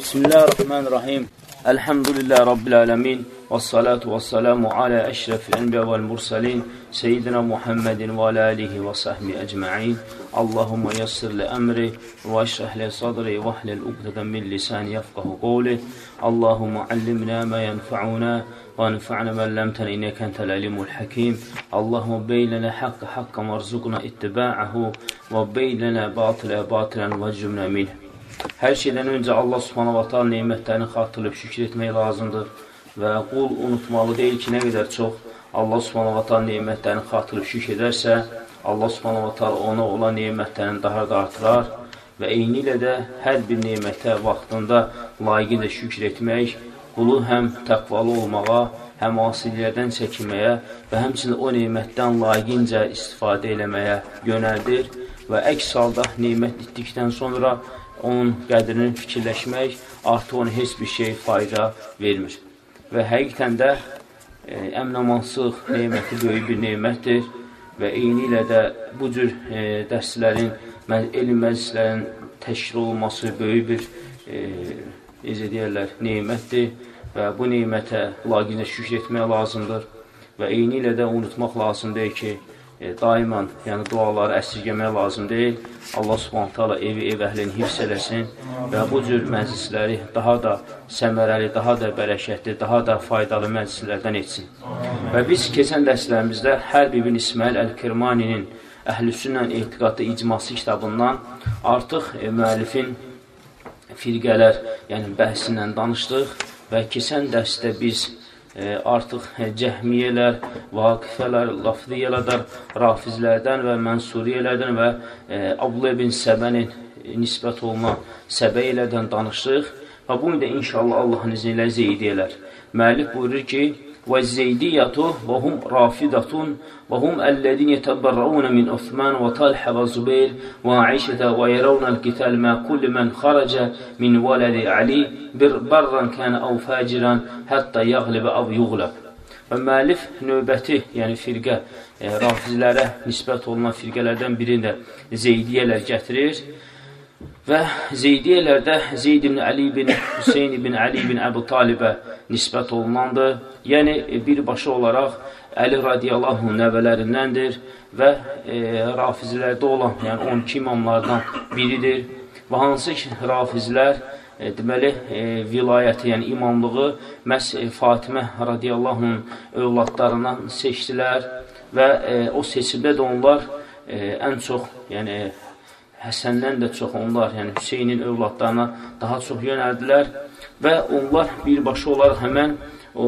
بسم الله الرحمن الرحيم. الحمد لله رب العالمين والصلاة والسلام على أشرف الأنبياء والمرسلين سيدنا محمد وعلى آله وصحبه أجمعين. اللهم يسر لأمري واشرح لي صدري واحلل عقدة من لسان يفقه قولي. اللهم علمنا ما ينفعنا وانفعنا ما علمتنا إنك أنت العليم الحكيم. اللهم بين لنا حق حق وارزقنا اتباعه وبين لنا باطلا باطلا واجبنا منه. Hər şeydən öncə Allah subhanahu wa ta'ala neymətlərini xatırlayıb şükür etmək lazımdır və qul unutmalı deyil ki, nə qədər çox Allah subhanahu wa ta'ala neymətlərini xatırlayıb şükür edərsə, Allah subhanahu wa ta'ala ona olan neymətlərini daha da artırar və eyni ilə də hər bir neymətə vaxtında layiqilə şükür etmək, qulu həm təqvalı olmağa, həm asillərdən çəkinməyə və həmçinin o neymətdən layiqincə istifadə eləməyə yönəldir və əks halda neymət itdikdən sonra onun qədrini fikirləşmək artıq ona heç bir şey fayda vermir. Və həqiqətən də e, əmnamansıq neyməti böyük bir neymətdir və eyni ilə də bu cür e, dərslərin, elm məclislərin təşkil olunması böyük bir e, necə deyərlər, neymətdir və bu neymətə laqincə şükür etmək lazımdır və eyni ilə də unutmaq lazımdır ki, e, daimən yəni duaları əsirgəmək lazım deyil. Allah Subhanahu taala evi ev əhlini hifz eləsin və bu cür məclisləri daha da səmərəli, daha da bərəkətli, daha da faydalı məclislərdən etsin. Və biz keçən dərslərimizdə Hərb ibn İsmail Əl-Kirmaninin Əhlüsünnə etiqadı icması kitabından artıq e, müəllifin firqələr, yəni bəhsindən danışdıq və keçən dərsdə biz e, artıq cəhmiyyələr, vaqifələr, lafziyyələrdən, rafizlərdən və mənsuriyələrdən və e, Abdullah ibn Səbənin nisbət olunan səbəyələrdən danışdıq və bunu da inşallah Allahın izni ilə zeydiyələr. Müəllif buyurur ki, والزيدية وهم رافضة وهم الذين يتبرؤون من عثمان وطلحة وزبير وعائشة ويرون القتال مع كل من خرج من ولد علي برا كان أو فاجرا حتى يغلب أو يغلب Və müəllif növbəti, yəni firqə, e, rafizlərə nisbət olunan firqələrdən birini də Zeydiyələr gətirir. Və Zeydiyələrdə Zeyd ibn Ali ibn Hüseyin ibn Ali ibn Əbu Talibə nisbət olunandır. Yəni, birbaşa olaraq Əli radiyallahu nəvələrindəndir və e, rafizlərdə olan, yəni 12 imamlardan biridir. Və hansı ki, rafizlər e, deməli, e, vilayəti, yəni imamlığı məhz e, Fatimə radiyallahu övladlarından seçdilər və e, o seçimdə də onlar e, ən çox, yəni Həsəndən də çox onlar, yəni Hüseynin övladlarına daha çox yönəldilər və onlar birbaşa olaraq həmən o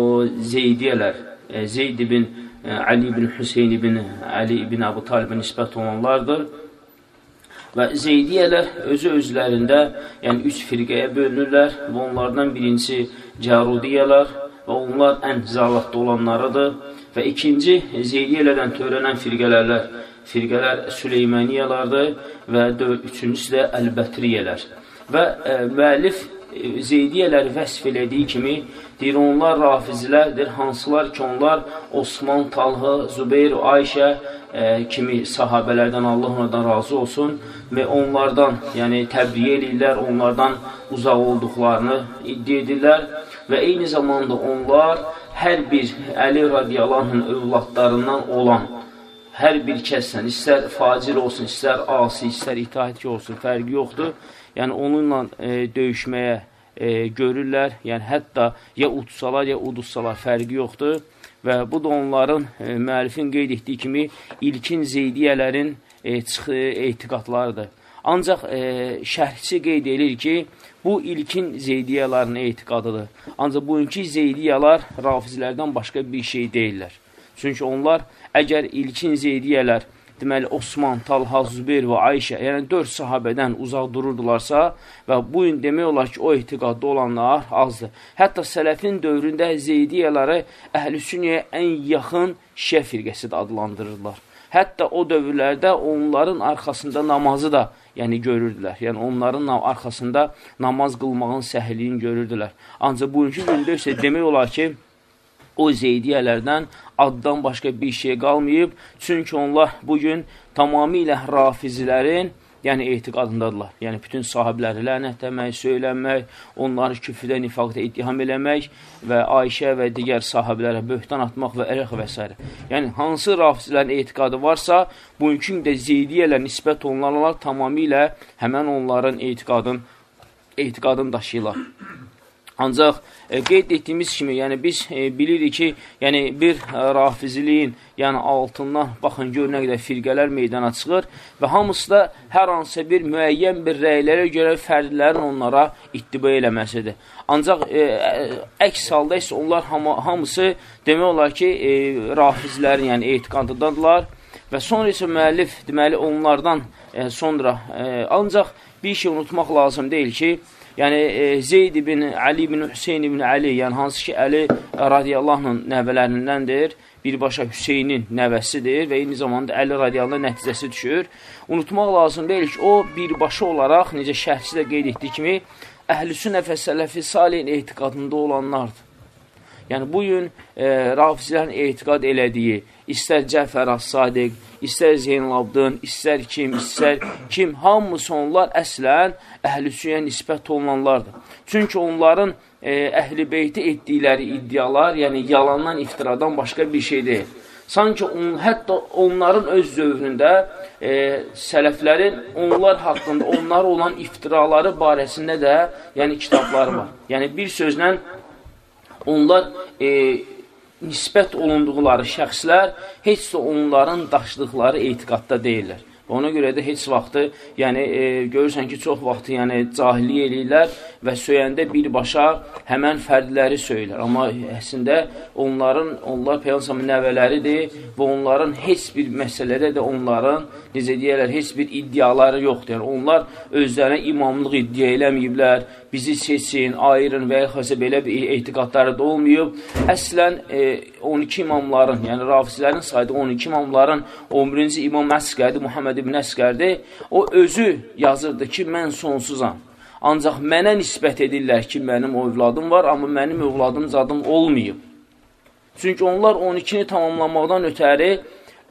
Zeydiyələr, e, Zeyd ibn e, Ali ibn Hüseyin ibn Ali ibn Abu Talibə nisbət olanlardır. Və Zeydiyələr özü özlərində, yəni üç firqəyə bölünürlər və onlardan birincisi Cərudiyələr və onlar ən zəlatda olanlarıdır və ikinci Zeydiyələrdən törənən firqələrlər firqələr Süleymaniyalardır və üçüncüsü də Əlbətriyələr. Və ə, e, müəllif e, Zeydiyələri vəsf elədiyi kimi deyir, onlar rafizilərdir, hansılar ki, onlar Osman, Talha, Zübeyir, Ayşə e, kimi sahabələrdən Allah onlardan razı olsun və onlardan, yəni təbliğ edirlər, onlardan uzaq olduqlarını iddia edirlər və eyni zamanda onlar hər bir Əli radiyallahu övladlarından olan hər bir kəssən, istər facir olsun, istər asi, istər itaətçi olsun, fərqi yoxdur. Yəni, onunla e, döyüşməyə e, görürlər. Yəni, hətta ya utsalar, ya udussalar, fərqi yoxdur. Və bu da onların e, müəllifin qeyd etdiyi kimi ilkin zeydiyələrin e, çıxı etiqatlarıdır. Ancaq e, şərhçi qeyd edir ki, bu ilkin zeydiyaların etiqadıdır. Ancaq bugünkü zeydiyalar rafizlərdən başqa bir şey deyirlər. Çünki onlar əgər ilkin zeydiyələr, deməli Osman, Talha, Zübeyir və Ayşə, yəni dörd sahabədən uzaq dururdularsa və bu gün demək olar ki, o etiqadda olanlar azdır. Hətta sələfin dövründə zeydiyələri əhlüsüniyə ən yaxın şiə firqəsi də adlandırırlar. Hətta o dövrlərdə onların arxasında namazı da yəni görürdülər. Yəni onların arxasında namaz qılmağın səhliyini görürdülər. Ancaq bugünkü gündə isə demək olar ki, o zeydiyələrdən addan başqa bir şey qalmayıb. Çünki onlar bugün tamamilə rafizilərin yəni etiqadındadırlar. Yəni bütün sahibləri lənətləmək, söylənmək, onları küfrdə, nifaqda ittiham eləmək və Ayşə və digər sahiblərə böhtan atmaq və ərəq və s. Yəni hansı rafizlərin etiqadı varsa, bugünkü də Zeydiyyə ilə nisbət olunanlar tamamilə həmən onların etiqadın etiqadını daşıyırlar. Ancaq e, qeyd etdiyimiz kimi, yəni biz e, bilirik ki, yəni bir e, rafiziliyin, yəni altından baxın gör nə qədər firqələr meydana çıxır və hamısı da hər hansısa bir müəyyən bir rəylərə görə fərdlərin onlara ittiba eləməsidir. Ancaq e, əks halda isə onlar ham hamısı demək olar ki, e, rafizlərin, yəni etiqadıdadırlar və sonra isə müəllif deməli onlardan e, sonra e, ancaq bir şey unutmaq lazım deyil ki, yəni e, Zeyd ibn Ali ibn Hüseyin ibn Ali, yəni hansı ki Əli radiyallahın nəvələrindəndir, birbaşa Hüseynin nəvəsidir və eyni zamanda Əli radiyallahu nəticəsi düşür. Unutmaq lazım deyil ki, o birbaşa olaraq, necə şərhçi də qeyd etdiyi kimi, əhlüsü nəfə sələfi salihin etiqadında olanlardır. Yəni, bugün e, rafizlərin etiqad elədiyi, istər Cəfər As-Sadiq, istər Zeynalabdın, istər kim, istər kim, hamısı onlar əslən əhlüsüyə nisbət olunanlardır. Çünki onların e, əhl-i beyti etdikləri iddialar, yəni yalandan, iftiradan başqa bir şey deyil. Sanki on, hətta onların öz zövründə e, sələflərin onlar haqqında, onlara olan iftiraları barəsində də yəni kitabları var. Yəni bir sözlə onlar e, nisbət olunduqları şəxslər heç də onların daşıdıqları etiqadda deyirlər. Ona görə də heç vaxtı, yəni e, görürsən ki, çox vaxtı yəni cahillik eləyirlər və söyəndə birbaşa həmən fərdləri söylər. Amma əslində onların, onlar Peyğəmbərin nəvələridir və onların heç bir məsələdə də onların, necə deyirlər, heç bir iddiaları yoxdur. Yəni onlar özlərinə imamlıq iddia eləməyiblər, bizi seçin, ayırın və yaxud belə bir etiqadları da olmayıb. Əslən e, 12 imamların, yəni rafizlərin saydığı 12 imamların 11-ci imam Əsqədi Muhammed ibn Əsqərdir, o özü yazırdı ki, mən sonsuzam. Ancaq mənə nisbət edirlər ki, mənim övladım var, amma mənim övladım zadım olmayıb. Çünki onlar 12-ni tamamlamaqdan ötəri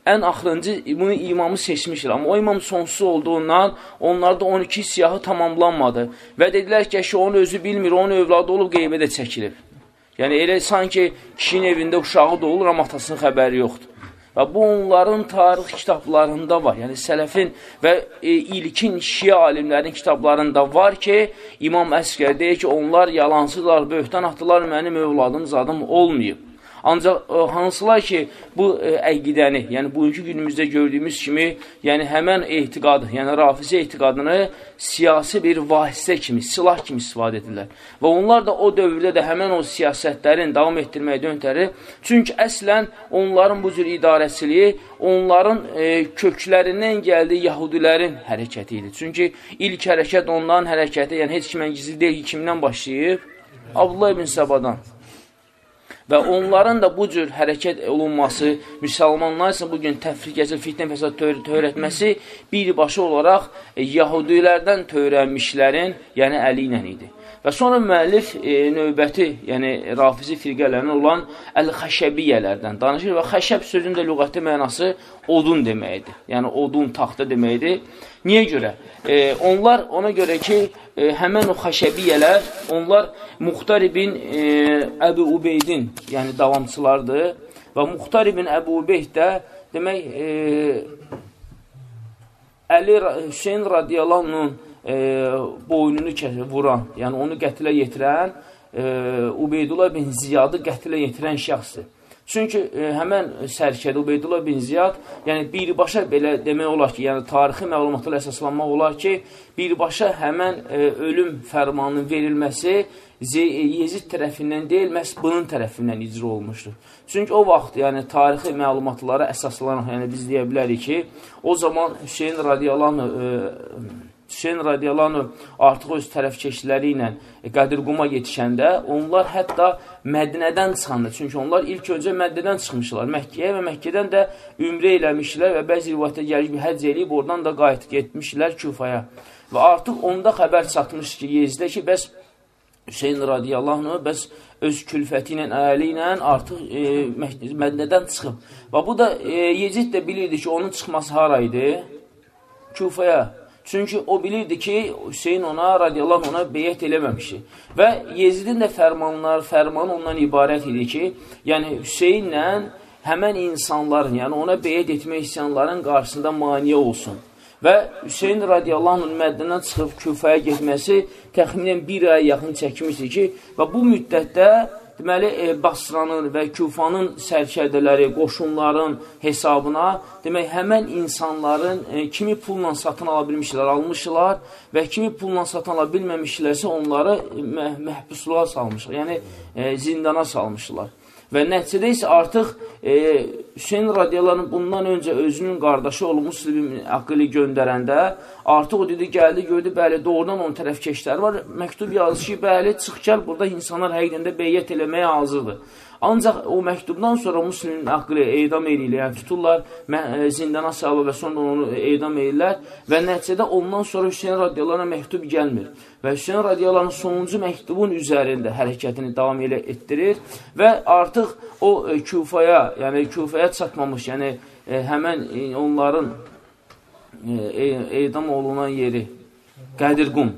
ən axırıncı bunu imamı seçmişlər. Amma o imam sonsuz olduğundan onlarda 12 siyahı tamamlanmadı. Və dedilər ki, onun özü bilmir, onun övladı olub qeybə də çəkilib. Yəni, elə sanki kişinin evində uşağı da olur, amma atasının xəbəri yoxdur. Və bu onların tarix kitablarında var. Yəni sələfin və e, ilkin şia alimlərin kitablarında var ki, İmam Əskər deyir ki, onlar yalansıdırlar, böhtan atdılar, mənim övladım zadım olmayıb. Ancaq ə, e, hansılar ki, bu ə, e, əqidəni, yəni bugünkü günümüzdə gördüyümüz kimi, yəni həmən etiqadı, yəni rafizə etiqadını siyasi bir vasitə kimi, silah kimi istifadə edirlər. Və onlar da o dövrdə də həmən o siyasətlərin davam etdirməyə döntərir. Çünki əslən onların bu cür idarəçiliyi onların e, köklərindən gəldiyi yahudilərin hərəkəti idi. Çünki ilk hərəkət onların hərəkəti, yəni heç kimən gizli deyil, kimdən başlayıb? Abdullah ibn Səbadan. Və onların da bu cür hərəkət olunması, müsəlmanlar isə bugün təfriqəsi, fitnə fəsad törətməsi birbaşa olaraq e, yahudilərdən törənmişlərin, yəni əli ilə idi. Və sonra müəllif e, növbəti, yəni rafizi firqələrindən olan əl-xəşəbiyyələrdən danışır və xəşəb sözün də lüğəti mənası odun deməkdir. Yəni odun, taxta deməkdir. Niyə görə? E, onlar ona görə ki, e, həmən o xəşəbiyyələr, onlar Muxtar ibn e, Əbu Ubeydin, yəni davamçılardır və Muxtar ibn Əbu Ubeyd də demək, e, Əli Hüseyin radiyallahu e, boynunu vuran, yəni onu qətlə yetirən, e, Ubeydullah bin Ziyadı qətlə yetirən şəxsdir. Çünki e, həmən sərkədə Ubeydullah bin Ziyad, yəni birbaşa belə demək olar ki, yəni tarixi məlumatlara əsaslanmaq olar ki, birbaşa həmən e, ölüm fərmanının verilməsi Yezid tərəfindən deyil, məhz bunun tərəfindən icra olmuşdur. Çünki o vaxt, yəni tarixi məlumatlara əsaslanaraq, yəni biz deyə bilərik ki, o zaman Hüseyin radiyallahu e, Hüseyin radiyallahu artıq öz tərəfkeşləri ilə Qədirquma yetişəndə onlar hətta Mədinədən çıxandı. Çünki onlar ilk öncə Mədinədən çıxmışlar Məkkəyə və Məkkədən də ümrə eləmişlər və bəzi rivayətə gəlir ki, həcc eləyib oradan da qayıt getmişlər Küfaya. Və artıq onda xəbər çatmış ki, Yezdə ki, bəs Hüseyin radiyallahu bəs öz külfəti ilə, əli ilə artıq e, Mədinədən çıxıb. Və bu da e, Yezid də bilirdi ki, onun çıxması haraydı? Küfaya. Çünki o bilirdi ki, Hüseyin ona, radiyallahu ona beyyət eləməmişdi. Və Yezidin də fərmanlar, fərmanı ondan ibarət idi ki, yəni Hüseyinlə həmən insanların, yəni ona beyyət etmək istəyənlərin qarşısında maniyə olsun. Və Hüseyin radiyallahu anh Məddəndən çıxıb küfəyə getməsi təxminən bir aya yaxın çəkmişdir ki, və bu müddətdə deməli, e, Basranın və Küfanın sərkərdələri, qoşunların hesabına, demək, həmən insanların e, kimi pulla satın ala bilmişlər, almışlar və kimi pulla satın ala bilməmişlərsə onları mə məhbusluğa salmışlar, yəni e, zindana salmışlar. Və nəticədə isə artıq e, Hüseyin radiyalarının bundan öncə özünün qardaşı olub Müslimin aqili göndərəndə artıq o dedi, gəldi, gördü, bəli, doğrudan onun tərəf keşləri var. Məktub yazır ki, bəli, çıx gəl, burada insanlar həqiqdən də beyyət eləməyə hazırdır. Ancaq o məktubdan sonra Müslimin aqli edam edirlər, yəni tuturlar, e, zindana salır və sonra onu edam edirlər və nəticədə ondan sonra Hüseyin radiyalarına məktub gəlmir. Və Hüseyin radiyalarının sonuncu məktubun üzərində hərəkətini davam elə etdirir və artıq o e, Küfaya, yəni Küfaya çatmamış, yəni e, həmən onların edam olunan yeri Qədirqum,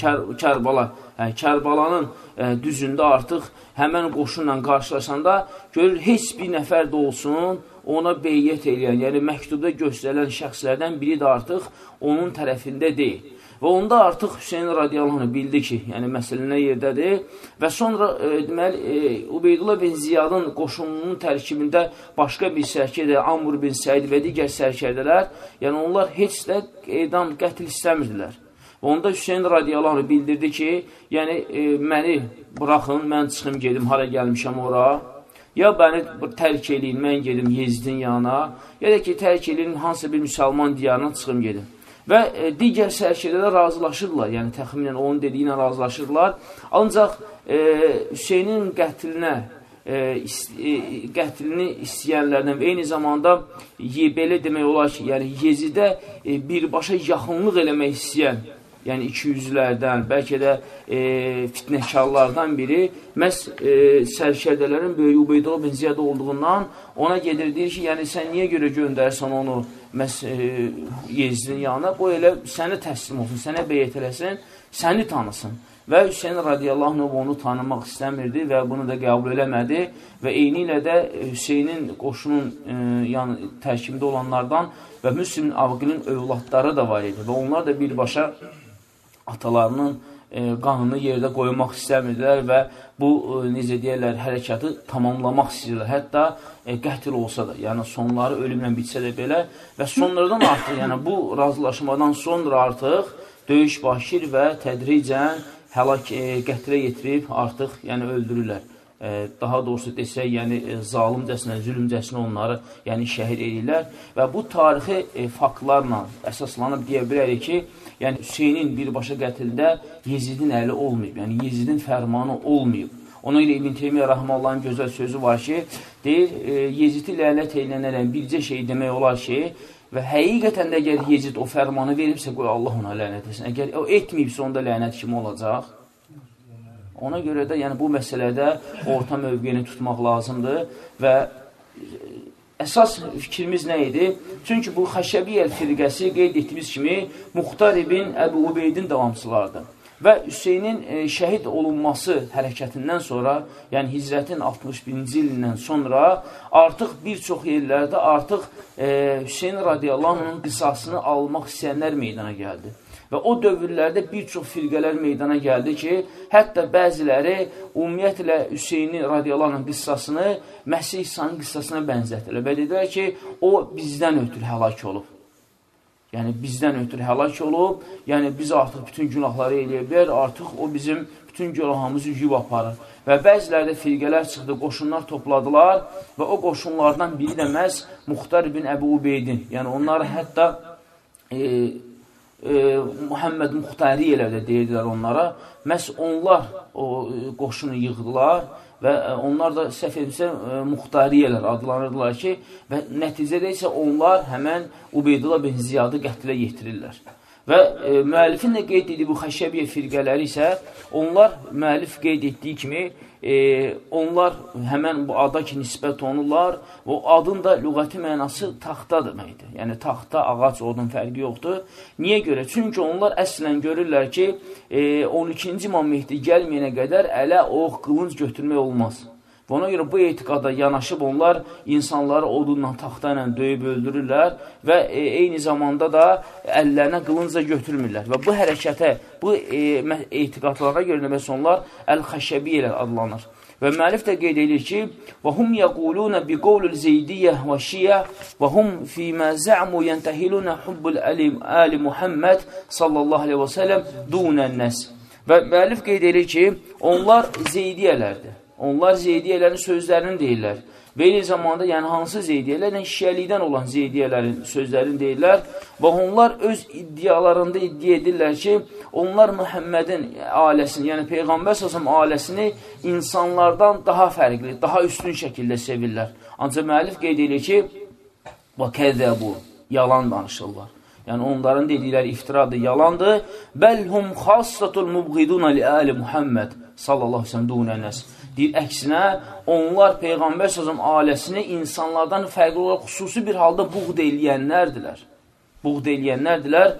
Kər Kərbala, hə, Kərbalanın e, düzündə artıq həmən qoşunla qarşılaşanda görür, heç bir nəfər də olsun, ona beyyət eləyən, yəni məktubda göstərilən şəxslərdən biri də artıq onun tərəfində deyil. Və onda artıq Hüseyin radiyallahu bildi ki, yəni məsələ nə yerdədir və sonra e, deməli e, Ubeydullah bin Ziyadın qoşununun tərkibində başqa bir sərkədə Amr bin Səid və digər sərkədələr, yəni onlar heç də edam qətl istəmirdilər. Onda Hüseyin radiyallahu bildirdi ki, yəni e, məni buraxın, mən çıxım gedim, hara gəlmişəm ora. Ya bəni tərk eləyin, mən gedim Yezidin yanına, ya da ki, tərk eləyin hansısa bir müsəlman diyarına çıxım gedim. Və e, digər sərkədələr razılaşırlar, yəni təxminən onun dediyi ilə razılaşırlar. Ancaq e, Hüseynin qətlinə e, e, qətlini istəyənlərdən və eyni zamanda belə demək olar ki, yəni Yezidə e, birbaşa yaxınlıq eləmək istəyən yəni 200-lərdən, bəlkə də e, fitnəkarlardan biri məhz e, sərkərdələrin böyük Ubeydullah bin Ziyad olduğundan ona gedir, deyir ki, yəni sən niyə görə göndərsən onu məhz e, Yezdin yanına, qoy elə səni təslim olsun, sənə beyət eləsin, səni tanısın. Və Hüseyin radiyallahu anh onu tanımaq istəmirdi və bunu da qəbul eləmədi və eyni ilə də Hüseynin qoşunun e, yəni, tərkibində olanlardan və Müslümin Avqilin övladları da var idi və onlar da birbaşa atalarının e, qanını yerdə qoymaq istəmirdilər və bu, e, necə deyərlər, hərəkatı tamamlamaq istəyirlər. Hətta e, qətl olsa da, yəni sonları ölümlə bitsə də belə və sonlardan artıq, yəni bu razılaşmadan sonra artıq döyüş başlayır və tədricən həlak e, qətlə yetirib artıq yəni öldürürlər daha doğrusu desək, yəni e, zalimcəsinə, zülmcəsinə onları yəni şəhid edirlər və bu tarixi e, faktlarla əsaslanıb deyə bilərik ki, yəni Hüseynin birbaşa qətlində Yezidin əli olmayıb, yəni Yezidin fərmanı olmayıb. Ona ilə İbn Teymiyyə Rəhməllahın gözəl sözü var ki, deyir, e, Yezidi lənət eylənərək bircə şey demək olar ki, və həqiqətən də əgər Yezid o fərmanı veribsə, qoy Allah ona lənət etsin. Əgər o etməyibsə, onda lənət kimi olacaq? Ona görə də yəni bu məsələdə orta mövqeyini tutmaq lazımdır və əsas fikrimiz nə idi? Çünki bu Xəşəbiyyəl firqəsi qeyd etdiyimiz kimi Muxtar ibn Əbu Ubeydin davamçılardır. Və Hüseynin e, şəhid olunması hərəkətindən sonra, yəni hicrətin 61-ci ilindən sonra artıq bir çox yerlərdə artıq e, Hüseyin radiyallahu anhın qisasını almaq istəyənlər meydana gəldi. Və o dövrlərdə bir çox firqələr meydana gəldi ki, hətta bəziləri ümumiyyətlə Hüseyni radiyalarının qıssasını Məsih İsa'nın qıssasına bənzətdilər və dedilər ki, o bizdən ötürü həlak olub. Yəni, bizdən ötürü həlak olub, yəni biz artıq bütün günahları eləyə bilər, artıq o bizim bütün günahımızı yuyub aparır. Və bəzilərdə firqələr çıxdı, qoşunlar topladılar və o qoşunlardan biri də məhz Muxtar ibn Əbu Ubeydin. Yəni, onları hətta e, e, Muhammed Muxtari elə də deyirdilər onlara. Məhz onlar o e, qoşunu yığdılar və e, onlar da səhv edilsə e, Muxtariyələr adlanırdılar ki, və nəticədə isə onlar həmən Ubeydullah bin Ziyadı qətlə yetirirlər. Və e, müəllifin də qeyd etdiyi bu xəşəbiyyə firqələri isə onlar müəllif qeyd etdiyi kimi e, onlar həmən bu ada ki, nisbət olunurlar. O adın da lüğəti mənası taxta deməkdir. Yəni taxta, ağac, odun fərqi yoxdur. Niyə görə? Çünki onlar əslən görürlər ki, e, 12-ci İmam Mehdi gəlməyənə qədər ələ, ox, qılınc götürmək olmaz. Və ona görə bu etiqada yanaşıb onlar insanları odunla, taxta ilə döyüb öldürürlər və e, eyni zamanda da əllərinə qılınca götürmürlər. Və bu hərəkətə, bu e, etiqadlara görə nəbəs onlar əl-xəşəbi ilə adlanır. Və müəllif də qeyd edir ki, və hum yəquluna bi qawlul zeydiyyə və şiyyə və hum fi mə zə'mu yəntəhiluna hubbul əli Muhammed sallallahu aleyhi və səlləm dunən nəs. Və müəllif qeyd edir ki, onlar zeydiyələrdir. Onlar Zeydiyələrin sözlərini deyirlər. Və eyni zamanda, yəni hansı Zeydiyələrlə şiəlikdən olan Zeydiyələrin sözlərini deyirlər və onlar öz iddialarında iddia edirlər ki, onlar Məhəmmədin ailəsini, yəni Peyğəmbər səsəm ailəsini insanlardan daha fərqli, daha üstün şəkildə sevirlər. Ancaq müəllif qeyd edir ki, və kəzəbu, yalan danışırlar. Yəni onların dedikləri iftiradır, yalandır. Bəlhum xassatul mubğiduna li ali Muhammed sallallahu əleyhi və səlləm dunəs. Deyir, əksinə, onlar Peyğəmbər sözüm ailəsini insanlardan fərqli olaraq xüsusi bir halda buğd eləyənlərdilər. Buğd eləyənlərdilər.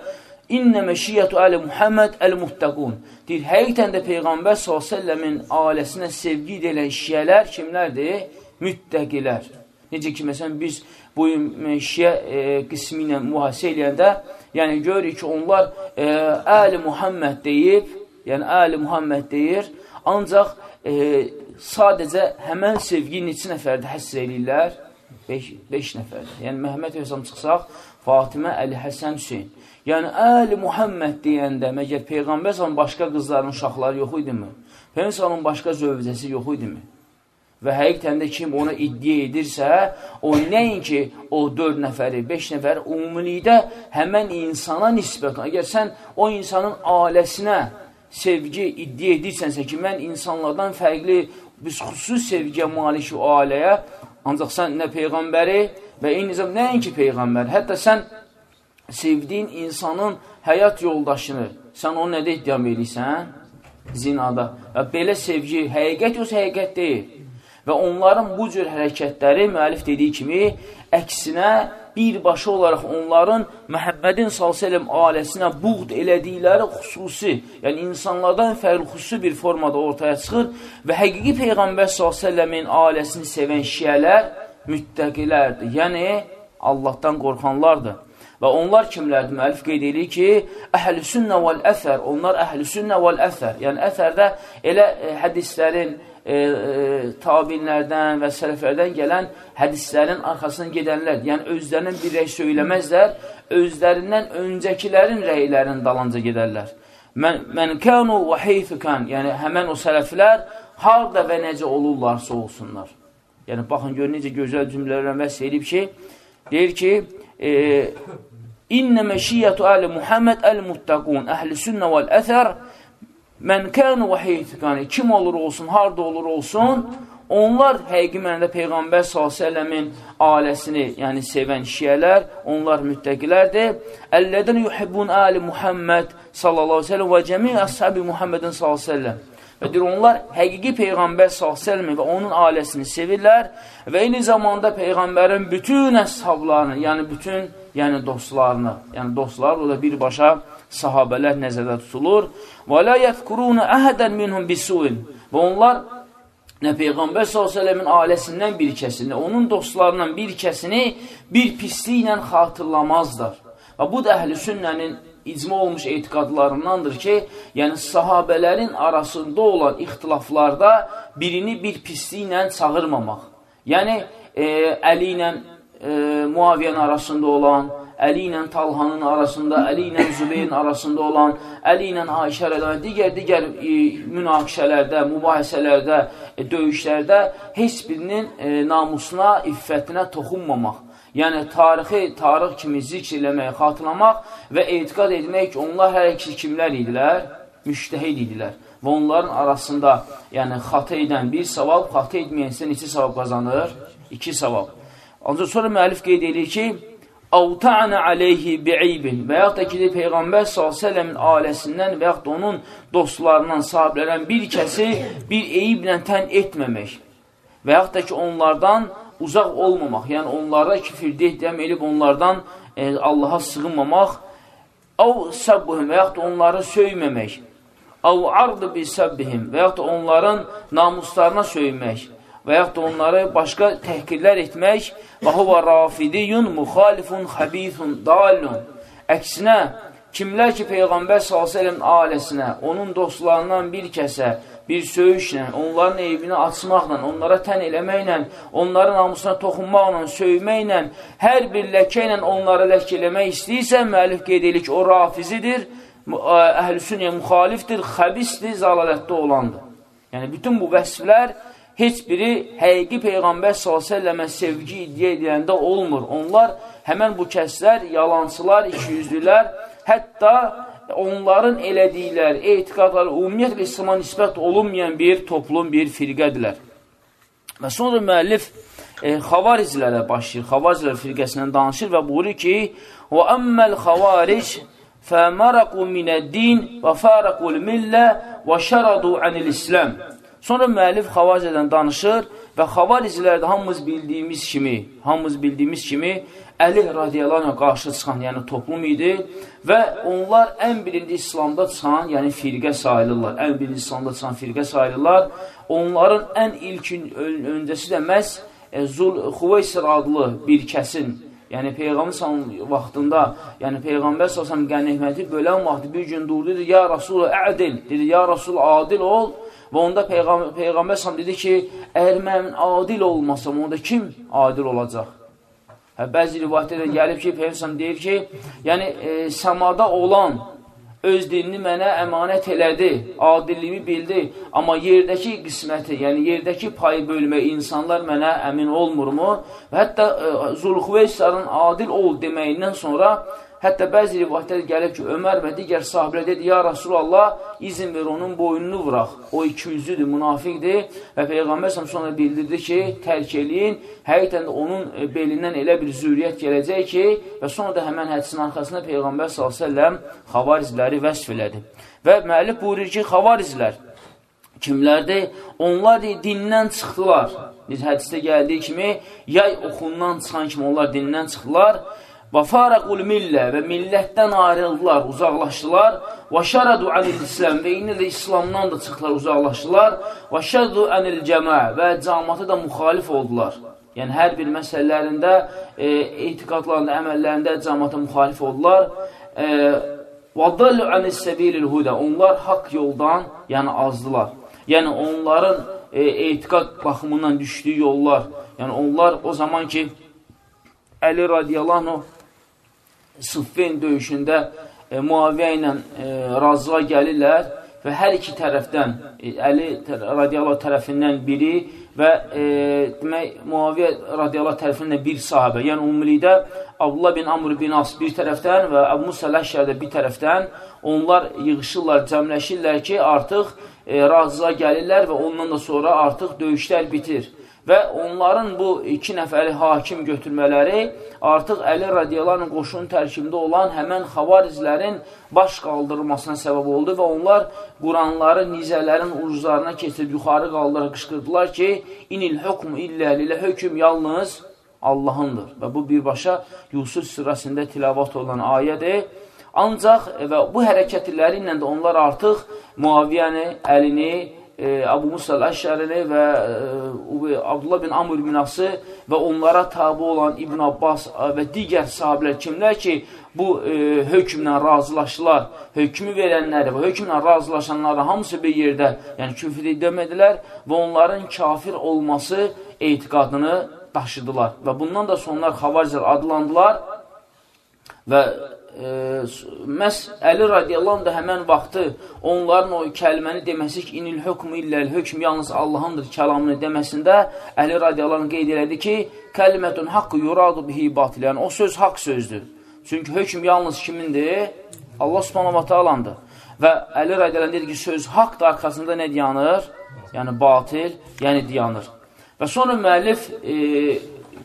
İnnə məşiyyətu əli Muhammed əl-muttəqun. Deyir, həqiqətən də Peyğəmbər s.ə.v-in ailəsinə sevgi edilən şiyələr kimlərdir? Müttəqilər. Necə ki, məsələn, biz bu şiyə e, qismi ilə mühasisə eləyəndə, yəni görürük ki, onlar e, əli Muhammed deyib, yəni əli Muhammed deyir, ancaq e, sadəcə həmən sevgi neçə nəfərdə həsr eləyirlər? 5 nəfərdə. Yəni, Məhəmməd Hüsam çıxsaq, Fatimə, Əli, Həsən, Hüseyin. Yəni, Əli Muhammed deyəndə, məgər Peyğəmbər salın başqa qızların uşaqları yox idimi? Peyğəmbər salın başqa zövcəsi yox idimi? Və həqiqətən də kim ona iddia edirsə, o nəinki o 4 nəfəri, 5 nəfəri, umumilikdə həmən insana nisbət, əgər sən o insanın ailəsinə sevgi iddia edirsənsə ki, mən insanlardan fərqli, biz xüsus sevgiyə malik o ailəyə, ancaq sən nə Peyğəmbəri və eyni zamanda nəinki Peyğəmbər, hətta sən sevdiyin insanın həyat yoldaşını, sən onu nədə iddiam edirsən? Zinada. Və belə sevgi həqiqət yoxsa həqiqət deyil. Və onların bu cür hərəkətləri müəllif dediyi kimi, əksinə birbaşa olaraq onların Məhəmmədin s.ə.v ailəsinə buğd elədikləri xüsusi, yəni insanlardan fərqli xüsusi bir formada ortaya çıxır və həqiqi Peyğəmbər s.ə.v-in ailəsini sevən şiyələr müttəqilərdir, yəni Allahdan qorxanlardır. Və onlar kimlərdir? Müəllif qeyd edir ki, əhl-sünnə vəl-əthər, onlar əhl-sünnə vəl-əthər, yəni əthərdə elə e, hədislərin, e, e, tabinlərdən və sələflərdən gələn hədislərin arxasına gedənlər, yəni özlərinin bir rəy söyləməzlər, özlərindən öncəkilərin rəylərin dalınca gedərlər. Mən, mən kənu və heyfikan, yəni həmən o sələflər harda və necə olurlarsa olsunlar. Yəni, baxın, gör, necə gözəl cümlələrlə vəs edib ki, deyir ki, e, İnnə məşiyyətu əli Muhammed əl-muttaqun, əhl-i sünnə vəl-əthər, Mən kənu və heytiqani, kim olur olsun, harda olur olsun, onlar həqiqi mənədə Peyğəmbər s.ə.v-in ailəsini, yəni sevən şiyələr, onlar müttəqilərdir. Əllədən yuhibbun əli Muhammed s.ə.v və cəmi əshabi Muhammedin s.ə.v. Və deyir, onlar həqiqi Peyğəmbər s.ə.v və onun ailəsini sevirlər və eyni zamanda Peyğəmbərin bütün əshablarını, yəni bütün yəni dostlarını, yəni dostlar, o da birbaşa sahabələr nəzərdə tutulur. Və la yəzkuruna əhədən minhum bisuin. Və onlar nə Peyğəmbər s.ə.v-in ailəsindən bir kəsini, onun dostlarından bir kəsini bir pisliklə xatırlamazlar. Və bu da əhl-i sünnənin icma olmuş etiqadlarındandır ki, yəni sahabələrin arasında olan ixtilaflarda birini bir pisliklə çağırmamaq. Yəni, e, Əli ilə e, Muaviyyənin arasında olan, Əli ilə Talhanın arasında, Əli ilə Zübeyrin arasında olan, Əli ilə Ayşə rədəmə, digər-digər e, münaqişələrdə, mübahisələrdə, e, döyüşlərdə heç birinin e, namusuna, iffətinə toxunmamaq. Yəni, tarixi, tarix kimi zikr eləmək, xatırlamaq və etiqad etmək ki, onlar hər ikisi kimlər idilər? Müştəhid idilər. Və onların arasında, yəni xata edən bir savab, xata etməyənsə neçə savab qazanır? İki savab. Ancaq sonra müəllif qeyd edir ki, Avta'na aleyhi bi'ibin və yaxud da ki, Peyğəmbər s.ə.v-in ailəsindən və yaxud da onun dostlarından, sahiblərdən bir kəsi bir eyiblə tən etməmək və yaxud da ki, onlardan uzaq olmamaq, yəni onlara kifirdə ehdiyəm edib onlardan e, Allaha sığınmamaq, av səbbuhum və yaxud da onları söyməmək, av ardı bi səbbihim və yaxud da onların namuslarına söymək və yaxud da onları başqa təhqirlər etmək və huva rafidiyun muxalifun xabithun dalun. Əksinə, kimlər ki, Peyğəmbər s.ə.v ailəsinə, onun dostlarından bir kəsə, bir söyüşlə, onların eybini açmaqla, onlara tən eləməklə, onların namusuna toxunmaqla, söyməklə, hər bir ləkə ilə onları lək eləmək istəyirsə, müəllif qeyd edir ki, o rafizidir, əhlüsünyə müxalifdir, xəbisdir, zalalətdə olandır. Yəni, bütün bu vəsflər heç biri həqiqi Peyğəmbər s.ə.və sevgi iddia ediləndə olmur. Onlar, həmən bu kəslər, yalancılar, ikiyüzlülər, hətta onların elədikləri etiqadlar ümumiyyətlə İslama nisbət olunmayan bir toplum, bir firqədirlər. Və sonra müəllif e, xavarizlərə başlayır, xavarizlər firqəsindən danışır və buyurur ki, وَأَمَّا الْخَوَارِجِ فَمَرَقُوا مِنَ الدِّينِ وَفَارَقُوا الْمِلَّةِ وَشَرَضُوا عَنِ الْإِسْلَامِ Sonra müəllif xavaricədən danışır və xavaricilərdə hamımız bildiyimiz kimi, hamımız bildiyimiz kimi Əli radiyallahu qarşı çıxan, yəni toplum idi və onlar ən birinci İslamda çıxan, yəni firqə sayılırlar. Ən birinci İslamda çıxan firqə sayılırlar. Onların ən ilkin öncəsi də məhz e, Zul Xuveysir adlı bir kəsin Yəni Peyğəmbər vaxtında, yəni Peyğəmbər sallallahu qənimməti bölən vaxtı bir gün durdu dedi: "Ya Rasul, ədil." Dedi: "Ya Rasul, adil ol." Və onda Peyğəmbər, Peyğəmbər səhəm dedi ki, əgər mən adil olmasam, onda kim adil olacaq? Hə, bəzi rivayətlərdə gəlib ki, Peyğəmbər deyir ki, yəni e, səmada olan öz dinini mənə əmanət elədi, adilliyimi bildi, amma yerdəki qisməti, yəni yerdəki payı bölmə insanlar mənə əmin olmurmu? Və hətta e, Zulxuveysarın adil ol deməyindən sonra Hətta bəzi rivayətlər gəlir ki, Ömər və digər sahiblər dedi, ya Rasulallah, izin ver onun boynunu vuraq. O iki yüzlüdür, münafiqdir və Peyğəmbər sonra bildirdi ki, tərk eləyin, həqiqətən də onun e, belindən elə bir zürriyyət gələcək ki, və sonra da həmən hədisin arxasında Peyğəmbər s.ə.v xavarizləri vəsf elədi. Və müəllif buyurur ki, xavarizlər kimlərdir? Onlar dindən çıxdılar. Biz hədisdə gəldiyi kimi, yay oxundan çıxan kimi onlar dindən çıxdılar Və farəqul millə və millətdən ayrıldılar, uzaqlaşdılar. Və şərədu anil İslam və indi də İslamdan da çıxdılar, uzaqlaşdılar. Və şərədu anil cəmə və cəmatı da müxalif oldular. Yəni, hər bir məsələlərində, e, etiqadlarında, əməllərində cəmata müxalif oldular. E, və dallu anil səbilil hudə. Onlar haqq yoldan, yəni azdılar. Yəni, onların e, etiqad baxımından düşdüyü yollar, yəni onlar o zaman ki, Əli radiyallahu Sıffin döyüşündə e, Muaviyyə ilə e, razığa gəlirlər və hər iki tərəfdən, e, Əli radiyallahu tərəfindən biri və e, demək, Muaviyyə radiyallahu tərəfindən bir sahabə, yəni ümumilikdə Abdullah bin Amr bin As bir tərəfdən və Əbu Musa Ləşşədə bir tərəfdən onlar yığışırlar, cəmləşirlər ki, artıq e, razığa gəlirlər və ondan da sonra artıq döyüşlər bitir və onların bu iki nəfəri hakim götürmələri artıq Əli radiyalarının qoşunun tərkibində olan həmən xavarizlərin baş qaldırılmasına səbəb oldu və onlar Quranları nizələrin ucuzlarına keçirib yuxarı qaldırıb qışqırdılar ki, inil hukm illə lilə hökm yalnız Allahındır. Və bu birbaşa Yusuf sırasında tilavat olan ayədir. Ancaq və bu hərəkətləri ilə də onlar artıq Muaviyyəni, əlini, e, Abu Musa Əşərini və e, Abdullah bin Amr bin Ası və onlara tabi olan İbn Abbas e, və digər sahiblər kimlər ki, bu e, hökmlə razılaşdılar, hökmü verənləri və hökmlə razılaşanları hamısı bir yerdə, yəni küfr demədilər və onların kafir olması etiqadını daşıdılar. Və bundan da sonlar xavariclər adlandılar və məhz Əli radiyallahu da həmən vaxtı onların o kəlməni deməsi ki, inil hökmü illəl hökm yalnız Allahındır kəlamını deməsində Əli radiyallahu qeyd elədi ki, kəlimətun haqqı yuradu bihi batil, yəni o söz haqq sözdür. Çünki hökm yalnız kimindir? Allah subhanahu wa ta'alandır. Və Əli radiyallahu dedi ki, söz haqdır, arxasında nə diyanır? Yəni batil, yəni diyanır. Və sonra müəllif e,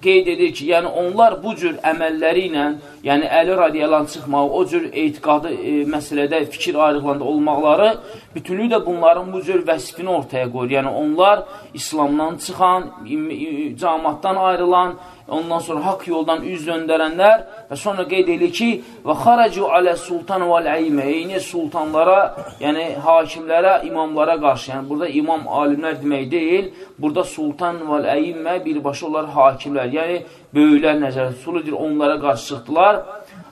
qeyd edir ki, yəni onlar bu cür əməlləri ilə, yəni Əli radiyalan çıxmaq, o cür etiqadı e, məsələdə fikir ayrıqlanda olmaqları bütünlüklə bunların bu cür vəsifini ortaya qoyur. Yəni onlar İslamdan çıxan, camatdan ayrılan, ondan sonra haqq yoldan üz döndərənlər və sonra qeyd edir ki, və xaracu alə sultan və əymə, eyni sultanlara, yəni hakimlərə, imamlara qarşı, yəni burada imam alimlər demək deyil, burada sultan və əymə birbaşa olar hakimlər, yəni böyüklər nəzərdə tutulur, onlara qarşı çıxdılar.